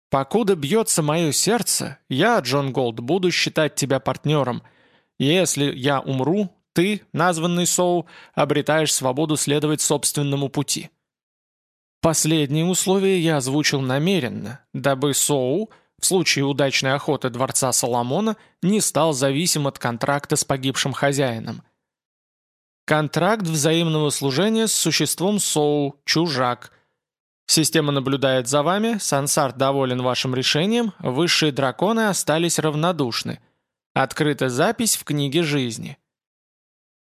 Покуда бьется мое сердце, я, Джон Голд, буду считать тебя партнером. Если я умру, ты, названный Соу, обретаешь свободу следовать собственному пути. Последнее условие я озвучил намеренно, дабы Соу, в случае удачной охоты дворца Соломона, не стал зависим от контракта с погибшим хозяином. Контракт взаимного служения с существом Соу, чужак. Система наблюдает за вами, Сансар доволен вашим решением, высшие драконы остались равнодушны. Открыта запись в книге жизни.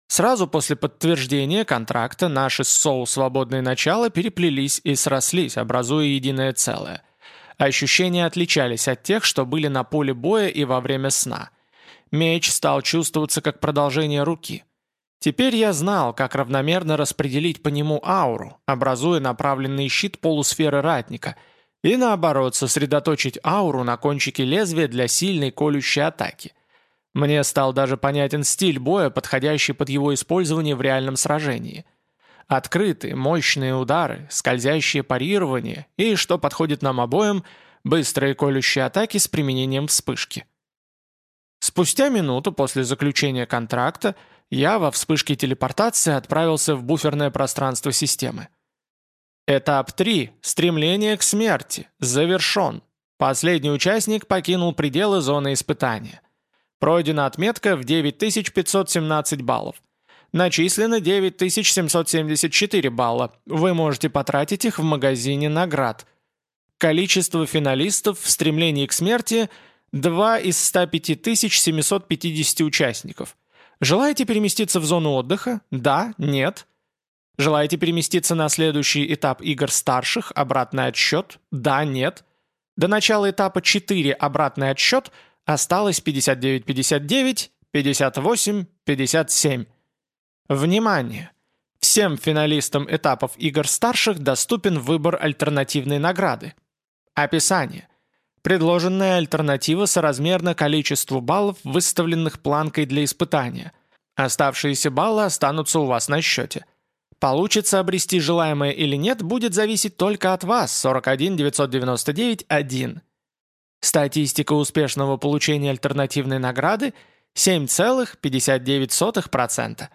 Сразу после подтверждения контракта наши с Соу свободные начала переплелись и срослись, образуя единое целое. Ощущения отличались от тех, что были на поле боя и во время сна. Меч стал чувствоваться как продолжение руки. Теперь я знал, как равномерно распределить по нему ауру, образуя направленный щит полусферы ратника, и наоборот сосредоточить ауру на кончике лезвия для сильной колющей атаки. Мне стал даже понятен стиль боя, подходящий под его использование в реальном сражении. Открытые, мощные удары, скользящее парирование и, что подходит нам обоим, быстрые колющие атаки с применением вспышки. Спустя минуту после заключения контракта я во вспышке телепортации отправился в буферное пространство системы. Этап 3. Стремление к смерти. Завершен. Последний участник покинул пределы зоны испытания. Пройдена отметка в 9517 баллов. Начислено 9774 балла. Вы можете потратить их в магазине наград. Количество финалистов в стремлении к смерти – 2 из 105 750 участников. Желаете переместиться в зону отдыха? Да? Нет? Желаете переместиться на следующий этап игр старших, обратный отсчет? Да? Нет? До начала этапа 4 обратный отсчет – Осталось 59-59, 58-57. Внимание! Всем финалистам этапов игр старших доступен выбор альтернативной награды. Описание. Предложенная альтернатива соразмерна количеству баллов, выставленных планкой для испытания. Оставшиеся баллы останутся у вас на счете. Получится обрести желаемое или нет, будет зависеть только от вас, 41 999 1. Статистика успешного получения альтернативной награды 7,59%.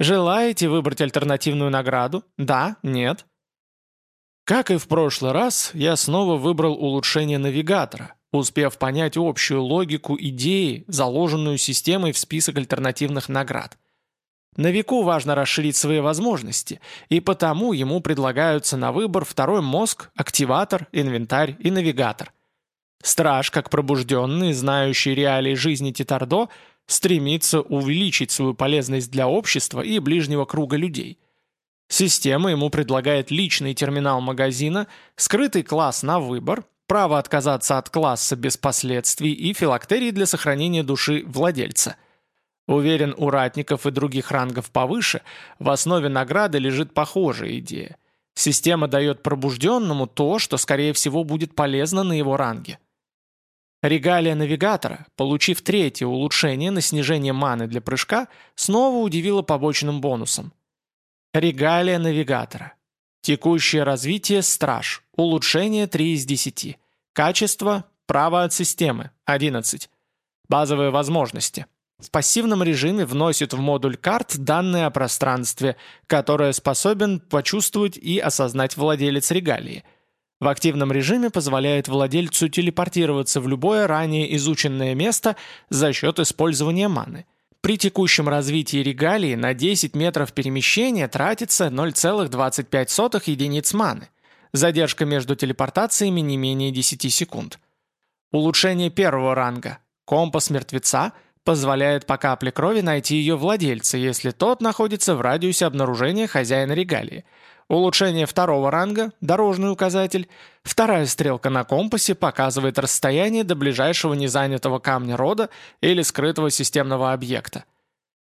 Желаете выбрать альтернативную награду? Да? Нет? Как и в прошлый раз, я снова выбрал улучшение навигатора, успев понять общую логику идеи, заложенную системой в список альтернативных наград. Новику важно расширить свои возможности, и потому ему предлагаются на выбор второй мозг, активатор, инвентарь и навигатор – Страж, как пробужденный, знающий реалии жизни Титардо, стремится увеличить свою полезность для общества и ближнего круга людей. Система ему предлагает личный терминал магазина, скрытый класс на выбор, право отказаться от класса без последствий и филактерии для сохранения души владельца. Уверен, у ратников и других рангов повыше в основе награды лежит похожая идея. Система дает пробужденному то, что, скорее всего, будет полезно на его ранге. Регалия навигатора, получив третье улучшение на снижение маны для прыжка, снова удивила побочным бонусом. Регалия навигатора. Текущее развитие «Страж». Улучшение 3 из 10. Качество «Право от системы» 11. Базовые возможности. В пассивном режиме вносит в модуль карт данные о пространстве, которое способен почувствовать и осознать владелец регалии – в активном режиме позволяет владельцу телепортироваться в любое ранее изученное место за счет использования маны. При текущем развитии регалии на 10 метров перемещения тратится 0,25 единиц маны. Задержка между телепортациями не менее 10 секунд. Улучшение первого ранга. Компас мертвеца позволяет по капле крови найти ее владельца, если тот находится в радиусе обнаружения хозяина регалии – Улучшение второго ранга, дорожный указатель. Вторая стрелка на компасе показывает расстояние до ближайшего незанятого камня рода или скрытого системного объекта.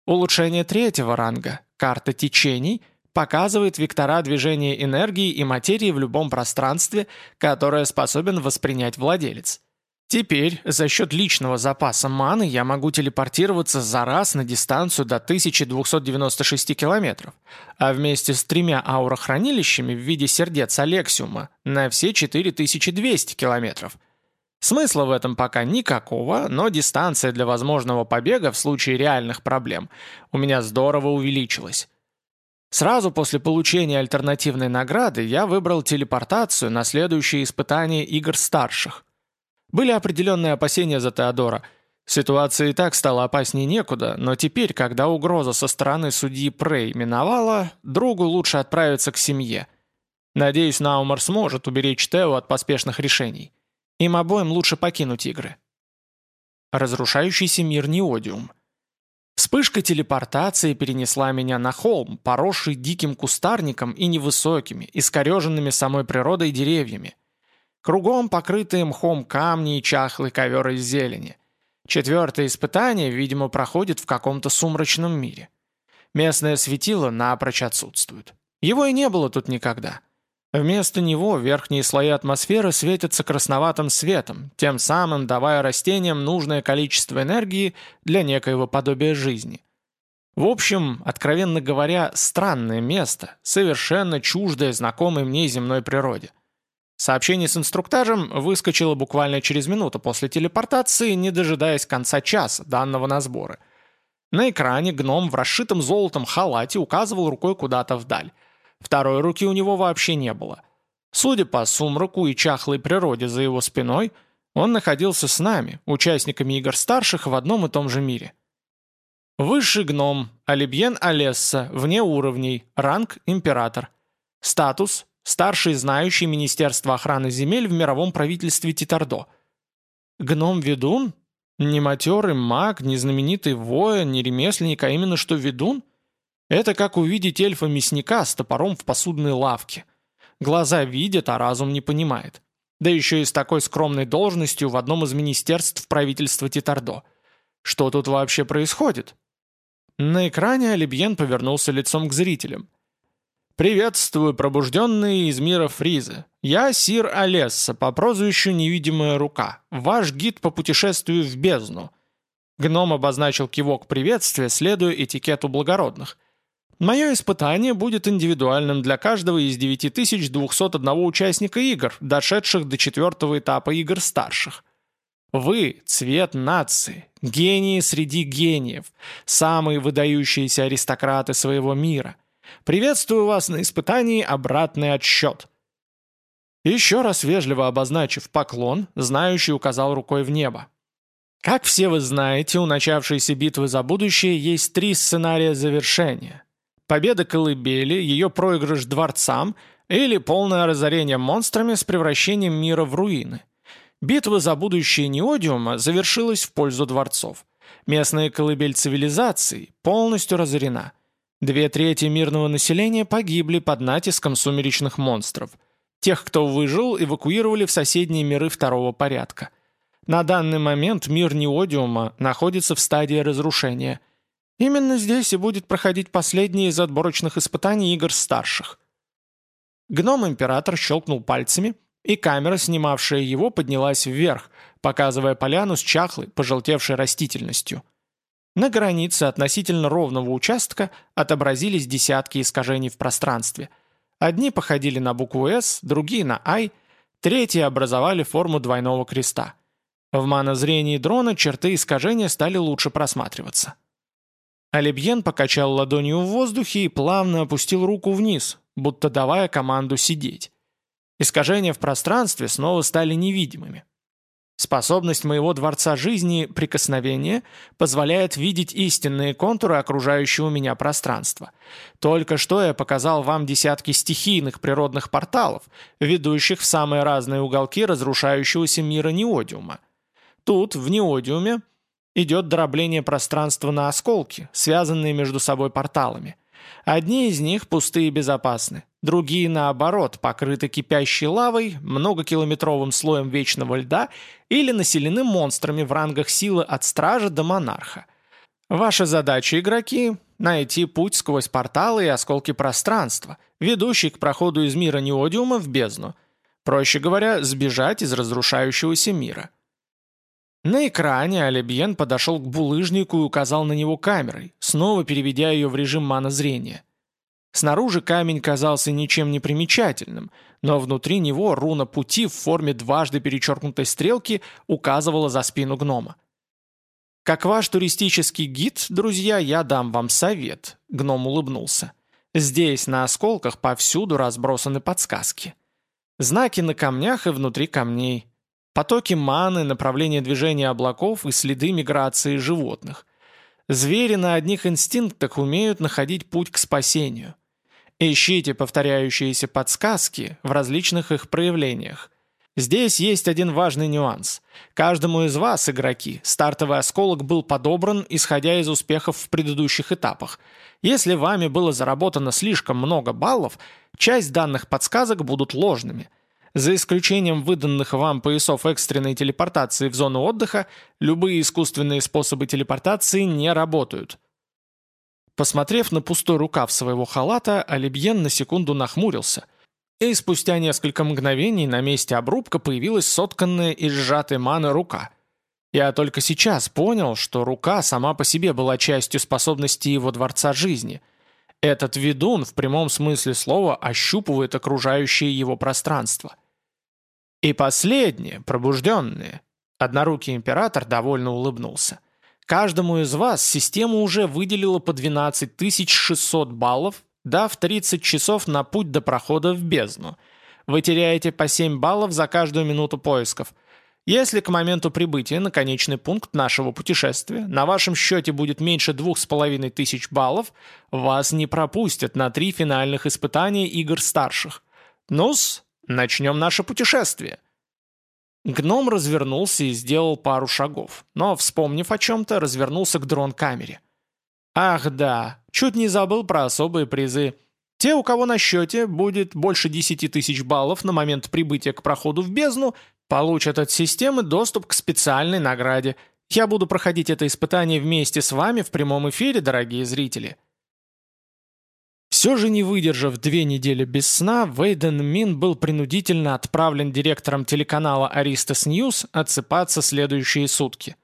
Улучшение третьего ранга, карта течений, показывает вектора движения энергии и материи в любом пространстве, которое способен воспринять владелец. Теперь за счет личного запаса маны я могу телепортироваться за раз на дистанцию до 1296 километров, а вместе с тремя аурохранилищами в виде сердец Алексиума на все 4200 километров. Смысла в этом пока никакого, но дистанция для возможного побега в случае реальных проблем у меня здорово увеличилась. Сразу после получения альтернативной награды я выбрал телепортацию на следующее испытание игр старших. Были определенные опасения за Теодора. Ситуация и так стала опаснее некуда, но теперь, когда угроза со стороны судьи Прей миновала, другу лучше отправиться к семье. Надеюсь, Наумар сможет уберечь Тео от поспешных решений. Им обоим лучше покинуть игры. Разрушающийся мир Неодиум – Вспышка телепортации перенесла меня на холм, поросший диким кустарником и невысокими, искореженными самой природой деревьями. Кругом покрытые мхом камни и чахлый ковер из зелени. Четвертое испытание, видимо, проходит в каком-то сумрачном мире. Местное светило напрочь отсутствует. Его и не было тут никогда. Вместо него верхние слои атмосферы светятся красноватым светом, тем самым давая растениям нужное количество энергии для некоего подобия жизни. В общем, откровенно говоря, странное место, совершенно чуждое знакомой мне земной природе. Сообщение с инструктажем выскочило буквально через минуту после телепортации, не дожидаясь конца часа, данного на сборы. На экране гном в расшитом золотом халате указывал рукой куда-то вдаль. Второй руки у него вообще не было. Судя по сумраку и чахлой природе за его спиной, он находился с нами, участниками игр старших в одном и том же мире. Высший гном, Алибьен Алесса, вне уровней, ранг император. Статус – старший знающий Министерство охраны земель в мировом правительстве Титардо. Гном-ведун? Не матерый маг, не знаменитый воин, не ремесленник, а именно что ведун? Это как увидеть эльфа-мясника с топором в посудной лавке. Глаза видят, а разум не понимает. Да еще и с такой скромной должностью в одном из министерств правительства Титардо. Что тут вообще происходит? На экране Алибьен повернулся лицом к зрителям. «Приветствую, пробужденные из мира Фриза. Я Сир Олесса, по прозвищу «Невидимая рука», ваш гид по путешествию в бездну». Гном обозначил кивок приветствия, следуя этикету благородных – Мое испытание будет индивидуальным для каждого из 9201 участника игр, дошедших до четвертого этапа игр старших. Вы – цвет нации, гении среди гениев, самые выдающиеся аристократы своего мира. Приветствую вас на испытании «Обратный отсчет». Еще раз вежливо обозначив поклон, знающий указал рукой в небо. Как все вы знаете, у начавшейся битвы за будущее есть три сценария завершения – победа колыбели, ее проигрыш дворцам или полное разорение монстрами с превращением мира в руины. Битва за будущее Неодиума завершилась в пользу дворцов. Местная колыбель цивилизации полностью разорена. Две трети мирного населения погибли под натиском сумеречных монстров. Тех, кто выжил, эвакуировали в соседние миры второго порядка. На данный момент мир Неодиума находится в стадии разрушения – Именно здесь и будет проходить последнее из отборочных испытаний игр старших. Гном-император щелкнул пальцами, и камера, снимавшая его, поднялась вверх, показывая поляну с чахлой, пожелтевшей растительностью. На границе относительно ровного участка отобразились десятки искажений в пространстве. Одни походили на букву «С», другие на «I», третьи образовали форму двойного креста. В манозрении дрона черты искажения стали лучше просматриваться. Алибьен покачал ладонью в воздухе и плавно опустил руку вниз, будто давая команду сидеть. Искажения в пространстве снова стали невидимыми. Способность моего дворца жизни прикосновения позволяет видеть истинные контуры окружающего меня пространства. Только что я показал вам десятки стихийных природных порталов, ведущих в самые разные уголки разрушающегося мира Неодиума. Тут, в Неодиуме, идет дробление пространства на осколки, связанные между собой порталами. Одни из них пустые и безопасны, другие, наоборот, покрыты кипящей лавой, многокилометровым слоем вечного льда или населены монстрами в рангах силы от стража до монарха. Ваша задача, игроки, найти путь сквозь порталы и осколки пространства, ведущий к проходу из мира Неодиума в бездну. Проще говоря, сбежать из разрушающегося мира. На экране Алибьен подошел к булыжнику и указал на него камерой, снова переведя ее в режим манозрения. Снаружи камень казался ничем не примечательным, но внутри него руна пути в форме дважды перечеркнутой стрелки указывала за спину гнома. «Как ваш туристический гид, друзья, я дам вам совет», — гном улыбнулся. «Здесь, на осколках, повсюду разбросаны подсказки. Знаки на камнях и внутри камней. Потоки маны, направление движения облаков и следы миграции животных. Звери на одних инстинктах умеют находить путь к спасению. Ищите повторяющиеся подсказки в различных их проявлениях. Здесь есть один важный нюанс. Каждому из вас, игроки, стартовый осколок был подобран, исходя из успехов в предыдущих этапах. Если вами было заработано слишком много баллов, часть данных подсказок будут ложными. За исключением выданных вам поясов экстренной телепортации в зону отдыха, любые искусственные способы телепортации не работают. Посмотрев на пустой рукав своего халата, Алибьен на секунду нахмурился. И спустя несколько мгновений на месте обрубка появилась сотканная из сжатой маны рука. Я только сейчас понял, что рука сама по себе была частью способности его дворца жизни. Этот ведун в прямом смысле слова ощупывает окружающее его пространство. И последнее, пробужденное. Однорукий император довольно улыбнулся – Каждому из вас система уже выделила по 12 600 баллов, дав 30 часов на путь до прохода в бездну. Вы теряете по 7 баллов за каждую минуту поисков. Если к моменту прибытия на конечный пункт нашего путешествия на вашем счете будет меньше 2500 баллов, вас не пропустят на три финальных испытания игр старших. Ну-с, начнем наше путешествие. Гном развернулся и сделал пару шагов, но, вспомнив о чем-то, развернулся к дрон-камере. «Ах да, чуть не забыл про особые призы. Те, у кого на счете будет больше 10 тысяч баллов на момент прибытия к проходу в бездну, получат от системы доступ к специальной награде. Я буду проходить это испытание вместе с вами в прямом эфире, дорогие зрители». Все же не выдержав две недели без сна, Вейден Мин был принудительно отправлен директором телеканала Аристас Ньюс отсыпаться следующие сутки.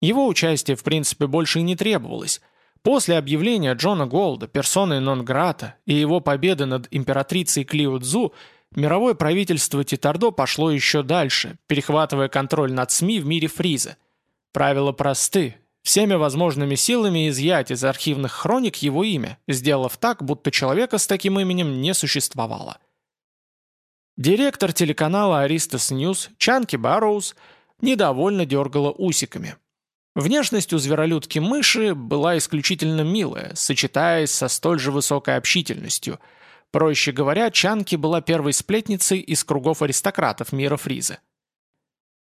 Его участие, в принципе, больше и не требовалось. После объявления Джона Голда персоной нон-грата и его победы над императрицей Клио Цзу, мировое правительство Титардо пошло еще дальше, перехватывая контроль над СМИ в мире Фриза. Правила просты, всеми возможными силами изъять из архивных хроник его имя, сделав так, будто человека с таким именем не существовало. Директор телеканала Аристас Ньюс Чанки Барроуз недовольно дергала усиками. Внешность у зверолюдки-мыши была исключительно милая, сочетаясь со столь же высокой общительностью. Проще говоря, Чанки была первой сплетницей из кругов аристократов мира Фриза.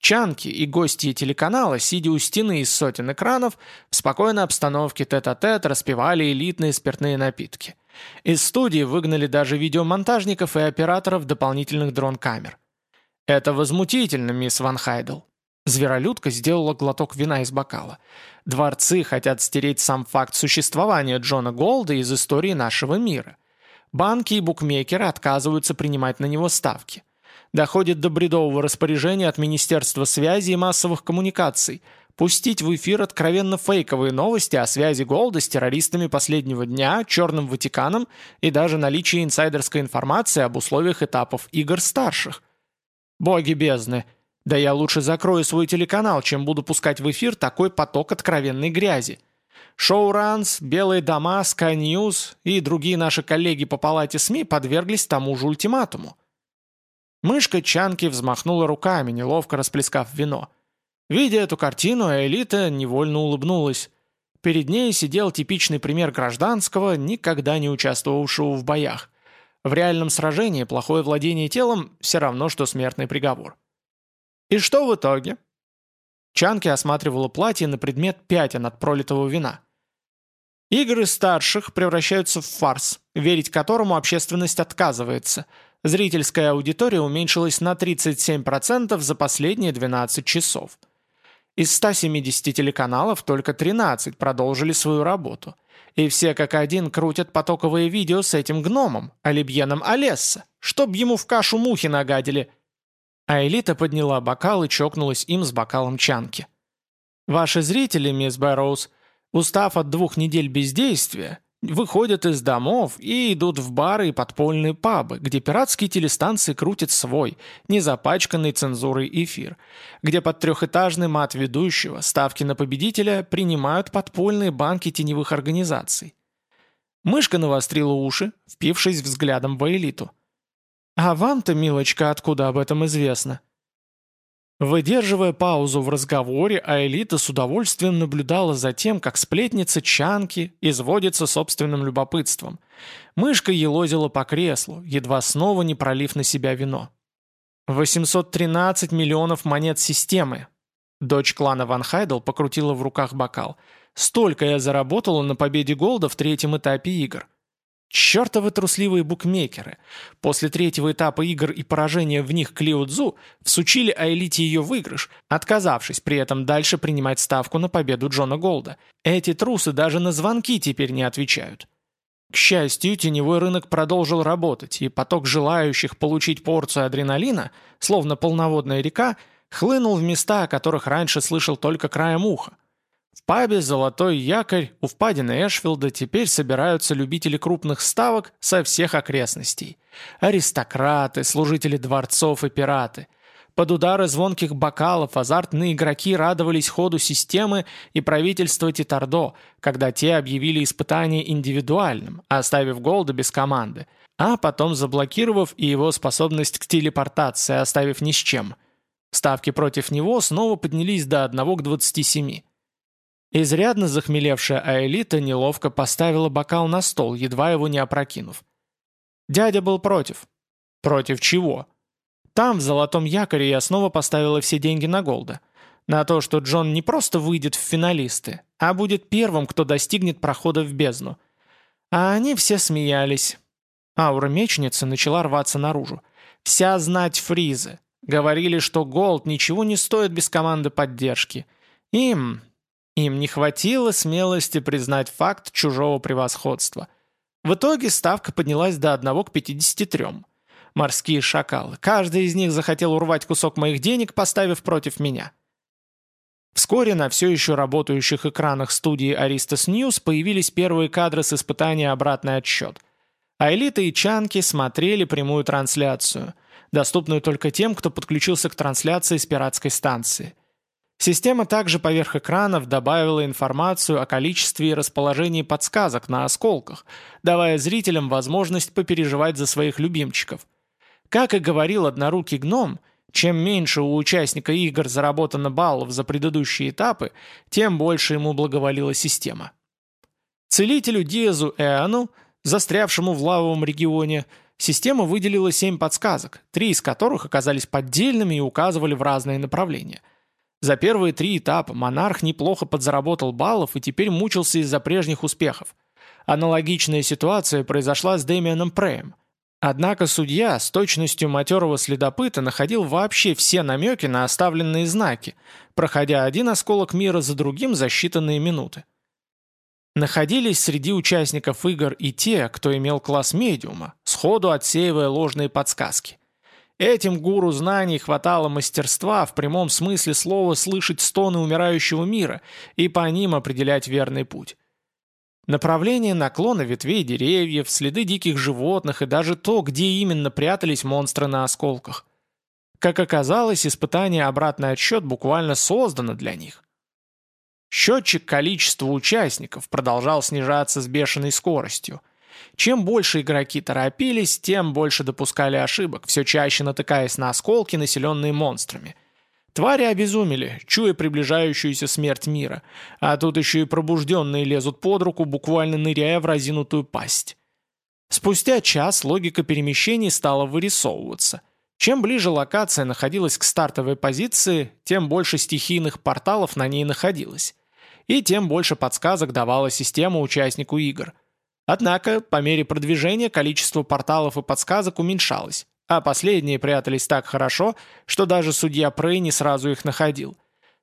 Чанки и гости телеканала, сидя у стены из сотен экранов, в спокойной обстановке тет-а-тет -тет распевали элитные спиртные напитки. Из студии выгнали даже видеомонтажников и операторов дополнительных дрон-камер. «Это возмутительно, мисс Ван Хайдл». Зверолюдка сделала глоток вина из бокала. «Дворцы хотят стереть сам факт существования Джона Голда из истории нашего мира. Банки и букмекеры отказываются принимать на него ставки доходит до бредового распоряжения от Министерства связи и массовых коммуникаций пустить в эфир откровенно фейковые новости о связи Голда с террористами последнего дня, Черным Ватиканом и даже наличии инсайдерской информации об условиях этапов игр старших. Боги бездны! Да я лучше закрою свой телеканал, чем буду пускать в эфир такой поток откровенной грязи. Шоуранс, Белые дома, Sky News и другие наши коллеги по палате СМИ подверглись тому же ультиматуму. Мышка Чанки взмахнула руками, неловко расплескав вино. Видя эту картину, Элита невольно улыбнулась. Перед ней сидел типичный пример гражданского, никогда не участвовавшего в боях. В реальном сражении плохое владение телом все равно, что смертный приговор. И что в итоге? Чанки осматривала платье на предмет пятен от пролитого вина. Игры старших превращаются в фарс, верить которому общественность отказывается – Зрительская аудитория уменьшилась на 37% за последние 12 часов. Из 170 телеканалов только 13 продолжили свою работу. И все как один крутят потоковые видео с этим гномом, Алибьеном Олесса, чтоб ему в кашу мухи нагадили. а Элита подняла бокал и чокнулась им с бокалом чанки. «Ваши зрители, мисс Бэрроуз, устав от двух недель бездействия, выходят из домов и идут в бары и подпольные пабы, где пиратские телестанции крутят свой, незапачканный цензурой эфир, где под трехэтажный мат ведущего ставки на победителя принимают подпольные банки теневых организаций. Мышка навострила уши, впившись взглядом в элиту. «А вам-то, милочка, откуда об этом известно?» Выдерживая паузу в разговоре, Аэлита с удовольствием наблюдала за тем, как сплетница Чанки изводится собственным любопытством. Мышка елозила по креслу, едва снова не пролив на себя вино. 813 миллионов монет системы. Дочь клана Ван Хайдел покрутила в руках бокал. Столько я заработала на победе Голда в третьем этапе игр. Чертовы трусливые букмекеры. После третьего этапа игр и поражения в них Клио Цзу всучили Айлите ее выигрыш, отказавшись при этом дальше принимать ставку на победу Джона Голда. Эти трусы даже на звонки теперь не отвечают. К счастью, теневой рынок продолжил работать, и поток желающих получить порцию адреналина, словно полноводная река, хлынул в места, о которых раньше слышал только краем уха. Пабе «Золотой якорь» у впадины Эшфилда теперь собираются любители крупных ставок со всех окрестностей. Аристократы, служители дворцов и пираты. Под удары звонких бокалов азартные игроки радовались ходу системы и правительства Титардо, когда те объявили испытание индивидуальным, оставив Голда без команды, а потом заблокировав и его способность к телепортации, оставив ни с чем. Ставки против него снова поднялись до 1 к 27. Изрядно захмелевшая Аэлита неловко поставила бокал на стол, едва его не опрокинув. Дядя был против. Против чего? Там, в золотом якоре, я снова поставила все деньги на Голда. На то, что Джон не просто выйдет в финалисты, а будет первым, кто достигнет прохода в бездну. А они все смеялись. Аура мечницы начала рваться наружу. Вся знать Фризы. Говорили, что Голд ничего не стоит без команды поддержки. Им, им не хватило смелости признать факт чужого превосходства. В итоге ставка поднялась до 1 к 53. Морские шакалы. Каждый из них захотел урвать кусок моих денег, поставив против меня. Вскоре на все еще работающих экранах студии Aristos News появились первые кадры с испытания «Обратный отсчет». А элита и чанки смотрели прямую трансляцию, доступную только тем, кто подключился к трансляции с пиратской станции. Система также поверх экранов добавила информацию о количестве и расположении подсказок на осколках, давая зрителям возможность попереживать за своих любимчиков. Как и говорил однорукий гном, чем меньше у участника игр заработано баллов за предыдущие этапы, тем больше ему благоволила система. Целителю Диазу Эану, застрявшему в лавовом регионе, система выделила семь подсказок, три из которых оказались поддельными и указывали в разные направления – за первые три этапа монарх неплохо подзаработал баллов и теперь мучился из-за прежних успехов. Аналогичная ситуация произошла с Дэмианом Преем. Однако судья с точностью матерого следопыта находил вообще все намеки на оставленные знаки, проходя один осколок мира за другим за считанные минуты. Находились среди участников игр и те, кто имел класс медиума, сходу отсеивая ложные подсказки. Этим гуру знаний хватало мастерства в прямом смысле слова слышать стоны умирающего мира и по ним определять верный путь. Направление наклона ветвей деревьев, следы диких животных и даже то, где именно прятались монстры на осколках. Как оказалось, испытание «Обратный отсчет» буквально создано для них. Счетчик количества участников продолжал снижаться с бешеной скоростью – чем больше игроки торопились, тем больше допускали ошибок, все чаще натыкаясь на осколки, населенные монстрами. Твари обезумели, чуя приближающуюся смерть мира, а тут еще и пробужденные лезут под руку, буквально ныряя в разинутую пасть. Спустя час логика перемещений стала вырисовываться. Чем ближе локация находилась к стартовой позиции, тем больше стихийных порталов на ней находилось. И тем больше подсказок давала система участнику игр – Однако, по мере продвижения количество порталов и подсказок уменьшалось, а последние прятались так хорошо, что даже судья Прей не сразу их находил.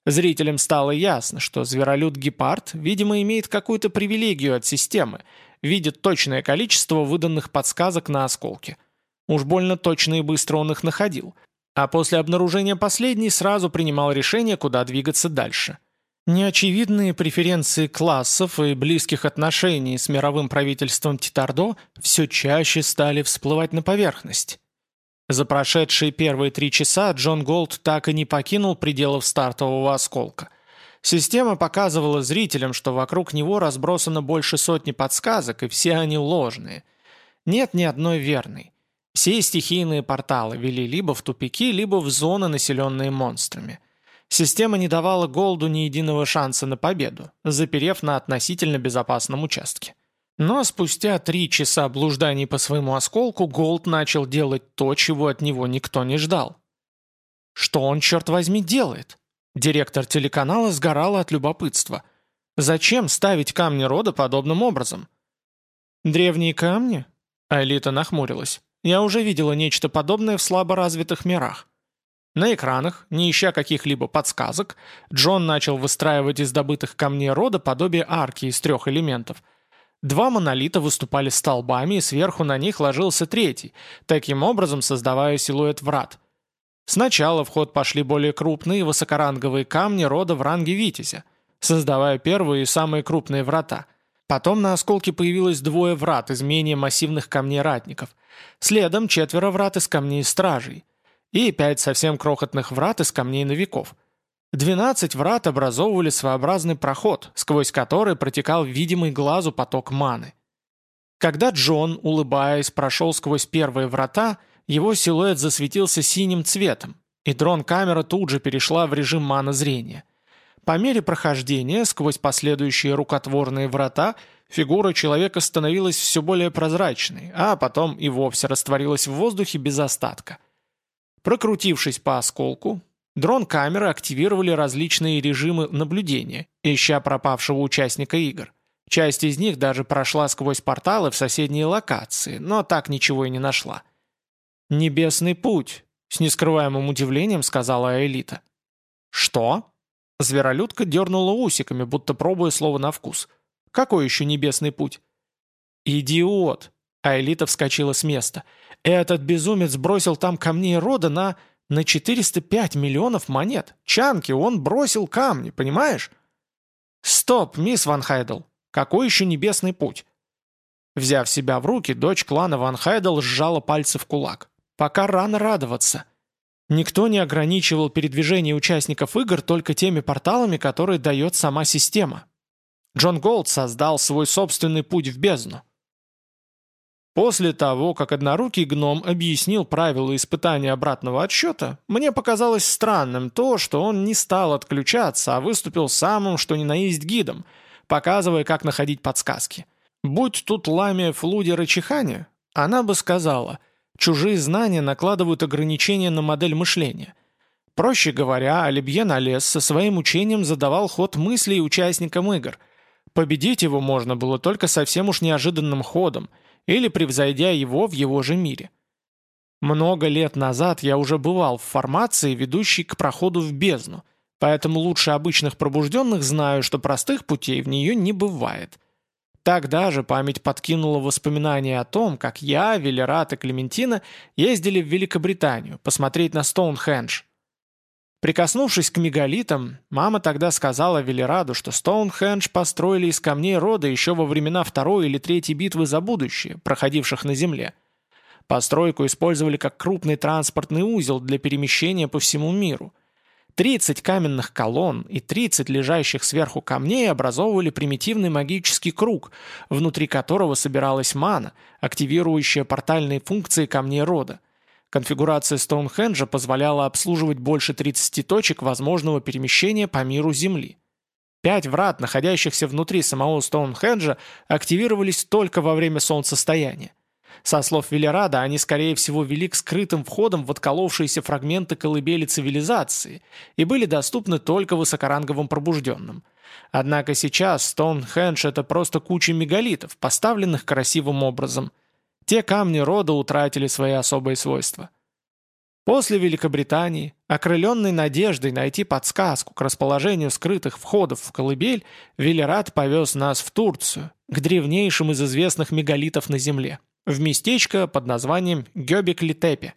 Зрителям стало ясно, что зверолюд-гепард, видимо, имеет какую-то привилегию от системы, видит точное количество выданных подсказок на осколке. Уж больно точно и быстро он их находил. а после обнаружения последней сразу принимал решение, куда двигаться дальше. Неочевидные преференции классов и близких отношений с мировым правительством Титардо все чаще стали всплывать на поверхность. За прошедшие первые три часа Джон Голд так и не покинул пределов стартового осколка. Система показывала зрителям, что вокруг него разбросано больше сотни подсказок, и все они ложные. Нет ни одной верной. Все стихийные порталы вели либо в тупики, либо в зоны, населенные монстрами. Система не давала Голду ни единого шанса на победу, заперев на относительно безопасном участке. Но спустя три часа блужданий по своему осколку Голд начал делать то, чего от него никто не ждал. Что он, черт возьми, делает? Директор телеканала сгорала от любопытства. Зачем ставить камни рода подобным образом? «Древние камни?» Алита нахмурилась. «Я уже видела нечто подобное в слаборазвитых мирах. На экранах, не ища каких-либо подсказок, Джон начал выстраивать из добытых камней рода подобие арки из трех элементов. Два монолита выступали столбами, и сверху на них ложился третий, таким образом создавая силуэт врат. Сначала в ход пошли более крупные высокоранговые камни рода в ранге Витязя, создавая первые и самые крупные врата. Потом на осколке появилось двое врат из менее массивных камней ратников. Следом четверо врат из камней стражей – и пять совсем крохотных врат из камней новиков. Двенадцать врат образовывали своеобразный проход, сквозь который протекал видимый глазу поток маны. Когда Джон, улыбаясь, прошел сквозь первые врата, его силуэт засветился синим цветом, и дрон-камера тут же перешла в режим мана-зрения. По мере прохождения, сквозь последующие рукотворные врата, фигура человека становилась все более прозрачной, а потом и вовсе растворилась в воздухе без остатка – Прокрутившись по осколку, дрон-камеры активировали различные режимы наблюдения, ища пропавшего участника игр. Часть из них даже прошла сквозь порталы в соседние локации, но так ничего и не нашла. «Небесный путь», — с нескрываемым удивлением сказала Элита. «Что?» Зверолюдка дернула усиками, будто пробуя слово на вкус. «Какой еще небесный путь?» «Идиот!» А Элита вскочила с места. Этот безумец бросил там камни рода на... на 405 миллионов монет. Чанки, он бросил камни, понимаешь? Стоп, мисс Ван Хайдл. Какой еще небесный путь? Взяв себя в руки, дочь клана Ван Хайдл сжала пальцы в кулак. Пока рано радоваться. Никто не ограничивал передвижение участников игр только теми порталами, которые дает сама система. Джон Голд создал свой собственный путь в бездну. После того, как однорукий гном объяснил правила испытания обратного отсчета, мне показалось странным то, что он не стал отключаться, а выступил самым, что ни на есть гидом, показывая, как находить подсказки. Будь тут ламия флудера чихания, она бы сказала, чужие знания накладывают ограничения на модель мышления. Проще говоря, Алибье Налес со своим учением задавал ход мыслей участникам игр. Победить его можно было только совсем уж неожиданным ходом – или превзойдя его в его же мире. Много лет назад я уже бывал в формации, ведущей к проходу в бездну, поэтому лучше обычных пробужденных знаю, что простых путей в нее не бывает. Тогда же память подкинула воспоминания о том, как я, Велерат и Клементина ездили в Великобританию посмотреть на Стоунхендж. Прикоснувшись к мегалитам, мама тогда сказала Велераду, что Стоунхендж построили из камней рода еще во времена Второй или Третьей битвы за будущее, проходивших на Земле. Постройку использовали как крупный транспортный узел для перемещения по всему миру. 30 каменных колонн и 30 лежащих сверху камней образовывали примитивный магический круг, внутри которого собиралась мана, активирующая портальные функции камней рода. Конфигурация Стоунхенджа позволяла обслуживать больше 30 точек возможного перемещения по миру Земли. Пять врат, находящихся внутри самого Стоунхенджа, активировались только во время солнцестояния. Со слов Велерада, они, скорее всего, вели к скрытым входам в отколовшиеся фрагменты колыбели цивилизации и были доступны только высокоранговым пробужденным. Однако сейчас Стоунхендж — это просто куча мегалитов, поставленных красивым образом – те камни рода утратили свои особые свойства. После Великобритании, окрыленной надеждой найти подсказку к расположению скрытых входов в колыбель, Велерат повез нас в Турцию, к древнейшим из известных мегалитов на Земле, в местечко под названием Гёбек-Литепе.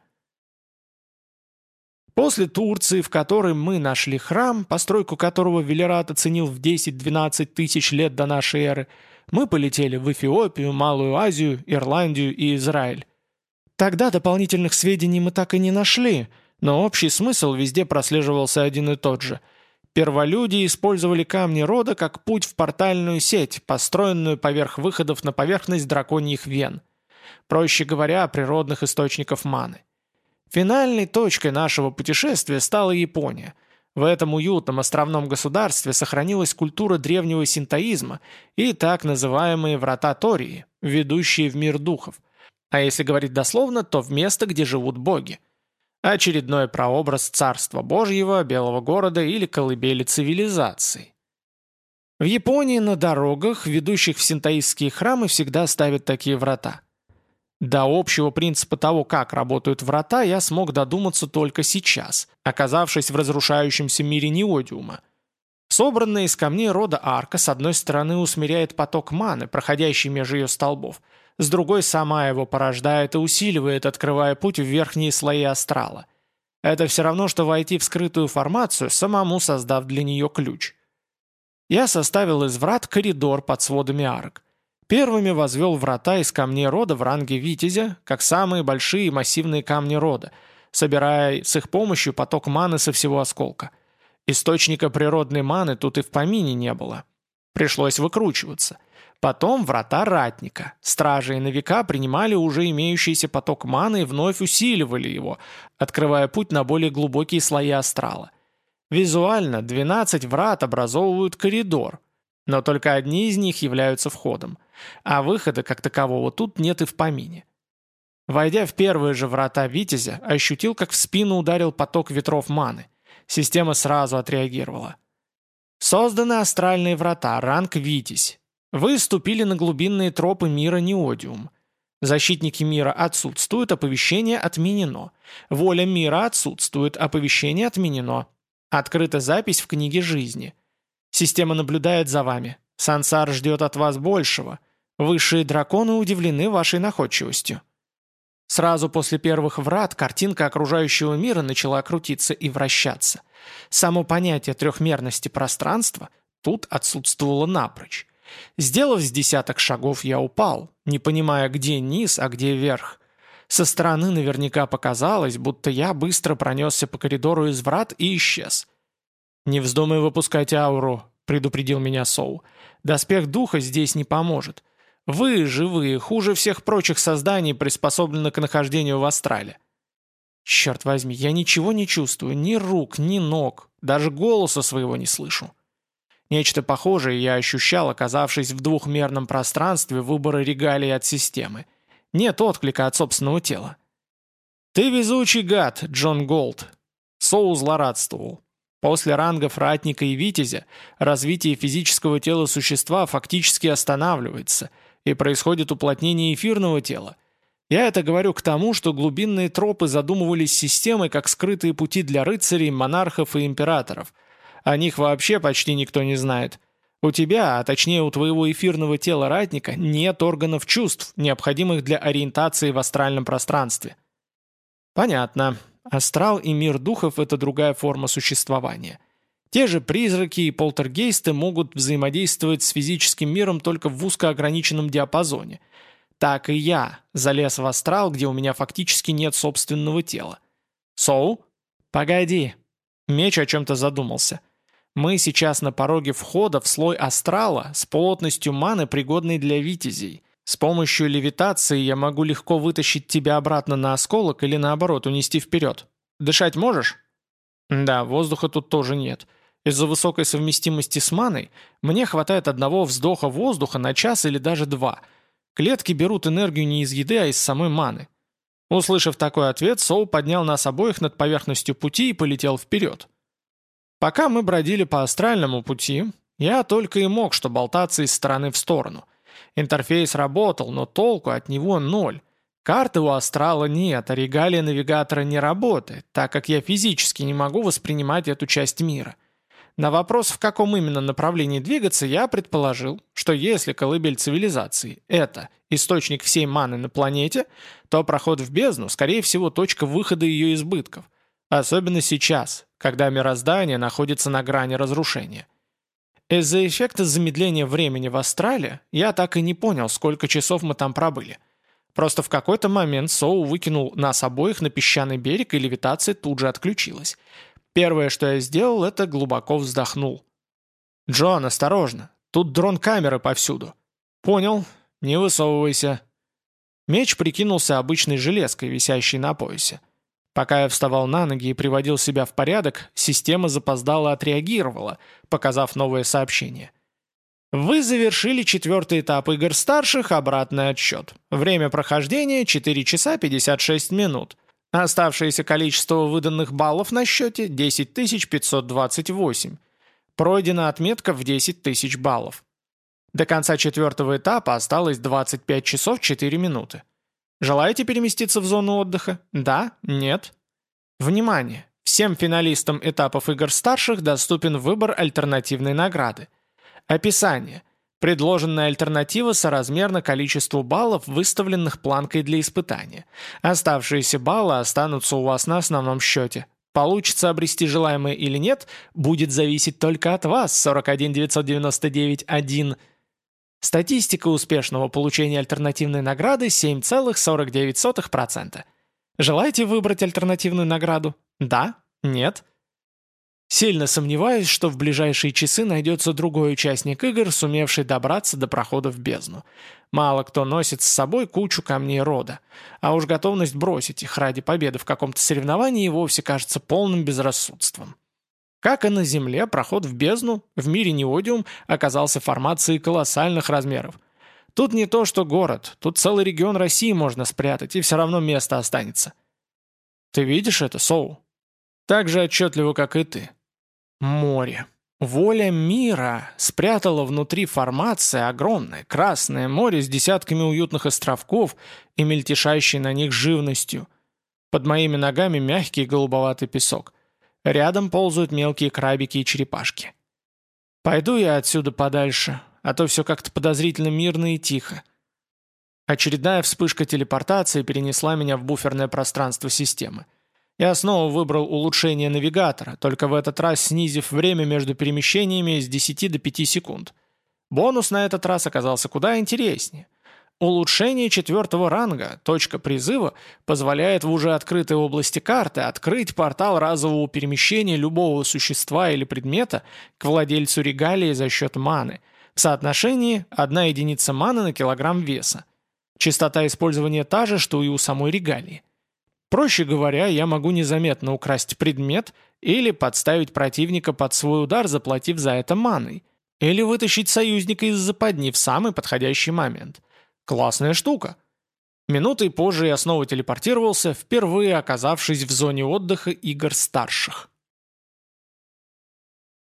После Турции, в которой мы нашли храм, постройку которого Велерат оценил в 10-12 тысяч лет до нашей эры, мы полетели в Эфиопию, Малую Азию, Ирландию и Израиль. Тогда дополнительных сведений мы так и не нашли, но общий смысл везде прослеживался один и тот же. Перволюди использовали камни рода как путь в портальную сеть, построенную поверх выходов на поверхность драконьих вен. Проще говоря, природных источников маны. Финальной точкой нашего путешествия стала Япония. В этом уютном островном государстве сохранилась культура древнего синтоизма и так называемые врата Тории, ведущие в мир духов. А если говорить дословно, то в место, где живут боги. Очередной прообраз Царства Божьего, Белого города или колыбели цивилизации. В Японии на дорогах, ведущих в синтоистские храмы, всегда ставят такие врата – до общего принципа того, как работают врата, я смог додуматься только сейчас, оказавшись в разрушающемся мире неодиума. Собранная из камней рода арка с одной стороны усмиряет поток маны, проходящий между ее столбов, с другой сама его порождает и усиливает, открывая путь в верхние слои астрала. Это все равно, что войти в скрытую формацию, самому создав для нее ключ. Я составил из врат коридор под сводами арок. Первыми возвел врата из камней рода в ранге Витязя, как самые большие и массивные камни рода, собирая с их помощью поток маны со всего осколка. Источника природной маны тут и в помине не было. Пришлось выкручиваться. Потом врата ратника. Стражи и новика принимали уже имеющийся поток маны и вновь усиливали его, открывая путь на более глубокие слои астрала. Визуально 12 врат образовывают коридор, но только одни из них являются входом – а выхода как такового тут нет и в помине. Войдя в первые же врата Витязя, ощутил, как в спину ударил поток ветров маны. Система сразу отреагировала. Созданы астральные врата, ранг Витязь. Вы ступили на глубинные тропы мира Неодиум. Защитники мира отсутствуют, оповещение отменено. Воля мира отсутствует, оповещение отменено. Открыта запись в книге жизни. Система наблюдает за вами. Сансар ждет от вас большего – Высшие драконы удивлены вашей находчивостью. Сразу после первых врат картинка окружающего мира начала крутиться и вращаться. Само понятие трехмерности пространства тут отсутствовало напрочь. Сделав с десяток шагов, я упал, не понимая, где низ, а где верх. Со стороны наверняка показалось, будто я быстро пронесся по коридору из врат и исчез. «Не вздумай выпускать ауру», — предупредил меня Соу. «Доспех духа здесь не поможет. Вы, живые, хуже всех прочих созданий, приспособлены к нахождению в астрале. Черт возьми, я ничего не чувствую, ни рук, ни ног, даже голоса своего не слышу. Нечто похожее я ощущал, оказавшись в двухмерном пространстве выбора регалий от системы. Нет отклика от собственного тела. «Ты везучий гад, Джон Голд!» Соу злорадствовал. После рангов ратника и витязя развитие физического тела существа фактически останавливается – и происходит уплотнение эфирного тела. Я это говорю к тому, что глубинные тропы задумывались системой как скрытые пути для рыцарей, монархов и императоров. О них вообще почти никто не знает. У тебя, а точнее у твоего эфирного тела ратника, нет органов чувств, необходимых для ориентации в астральном пространстве. Понятно. Астрал и мир духов – это другая форма существования – те же призраки и полтергейсты могут взаимодействовать с физическим миром только в узкоограниченном диапазоне. Так и я залез в астрал, где у меня фактически нет собственного тела. Соу? Погоди. Меч о чем-то задумался. Мы сейчас на пороге входа в слой астрала с плотностью маны, пригодной для витязей. С помощью левитации я могу легко вытащить тебя обратно на осколок или наоборот унести вперед. Дышать можешь? Да, воздуха тут тоже нет. Из-за высокой совместимости с маной мне хватает одного вздоха воздуха на час или даже два. Клетки берут энергию не из еды, а из самой маны. Услышав такой ответ, Соу поднял нас обоих над поверхностью пути и полетел вперед. Пока мы бродили по астральному пути, я только и мог что болтаться из стороны в сторону. Интерфейс работал, но толку от него ноль. Карты у астрала нет, а регалия навигатора не работает, так как я физически не могу воспринимать эту часть мира. На вопрос, в каком именно направлении двигаться, я предположил, что если колыбель цивилизации – это источник всей маны на планете, то проход в бездну, скорее всего, точка выхода ее избытков. Особенно сейчас, когда мироздание находится на грани разрушения. Из-за эффекта замедления времени в Астрале я так и не понял, сколько часов мы там пробыли. Просто в какой-то момент Соу выкинул нас обоих на песчаный берег, и левитация тут же отключилась. Первое, что я сделал, это глубоко вздохнул. «Джон, осторожно! Тут дрон-камеры повсюду!» «Понял. Не высовывайся». Меч прикинулся обычной железкой, висящей на поясе. Пока я вставал на ноги и приводил себя в порядок, система запоздала отреагировала, показав новое сообщение. Вы завершили четвертый этап игр старших, обратный отсчет. Время прохождения 4 часа 56 минут. Оставшееся количество выданных баллов на счете 10 528. Пройдена отметка в 10 тысяч баллов. До конца четвертого этапа осталось 25 часов 4 минуты. Желаете переместиться в зону отдыха? Да? Нет? Внимание! Всем финалистам этапов игр старших доступен выбор альтернативной награды. Описание. Предложенная альтернатива соразмерна количеству баллов, выставленных планкой для испытания. Оставшиеся баллы останутся у вас на основном счете. Получится обрести желаемое или нет, будет зависеть только от вас, 41 999 1. Статистика успешного получения альтернативной награды 7,49%. Желаете выбрать альтернативную награду? Да? Нет? Сильно сомневаюсь, что в ближайшие часы найдется другой участник игр, сумевший добраться до прохода в бездну. Мало кто носит с собой кучу камней рода, а уж готовность бросить их ради победы в каком-то соревновании вовсе кажется полным безрассудством. Как и на Земле, проход в бездну, в мире неодиум, оказался формацией колоссальных размеров. Тут не то, что город, тут целый регион России можно спрятать, и все равно место останется. Ты видишь это, Соу? Так же отчетливо, как и ты. Море. Воля мира спрятала внутри формации огромное красное море с десятками уютных островков и мельтешащей на них живностью. Под моими ногами мягкий голубоватый песок – Рядом ползают мелкие крабики и черепашки. Пойду я отсюда подальше, а то все как-то подозрительно мирно и тихо. Очередная вспышка телепортации перенесла меня в буферное пространство системы. Я снова выбрал улучшение навигатора, только в этот раз снизив время между перемещениями с 10 до 5 секунд. Бонус на этот раз оказался куда интереснее – Улучшение четвертого ранга, точка призыва, позволяет в уже открытой области карты открыть портал разового перемещения любого существа или предмета к владельцу регалии за счет маны, в соотношении 1 единица маны на килограмм веса. Частота использования та же, что и у самой регалии. Проще говоря, я могу незаметно украсть предмет или подставить противника под свой удар, заплатив за это маной, или вытащить союзника из западни в самый подходящий момент – Классная штука. Минутой позже я снова телепортировался, впервые оказавшись в зоне отдыха игр старших.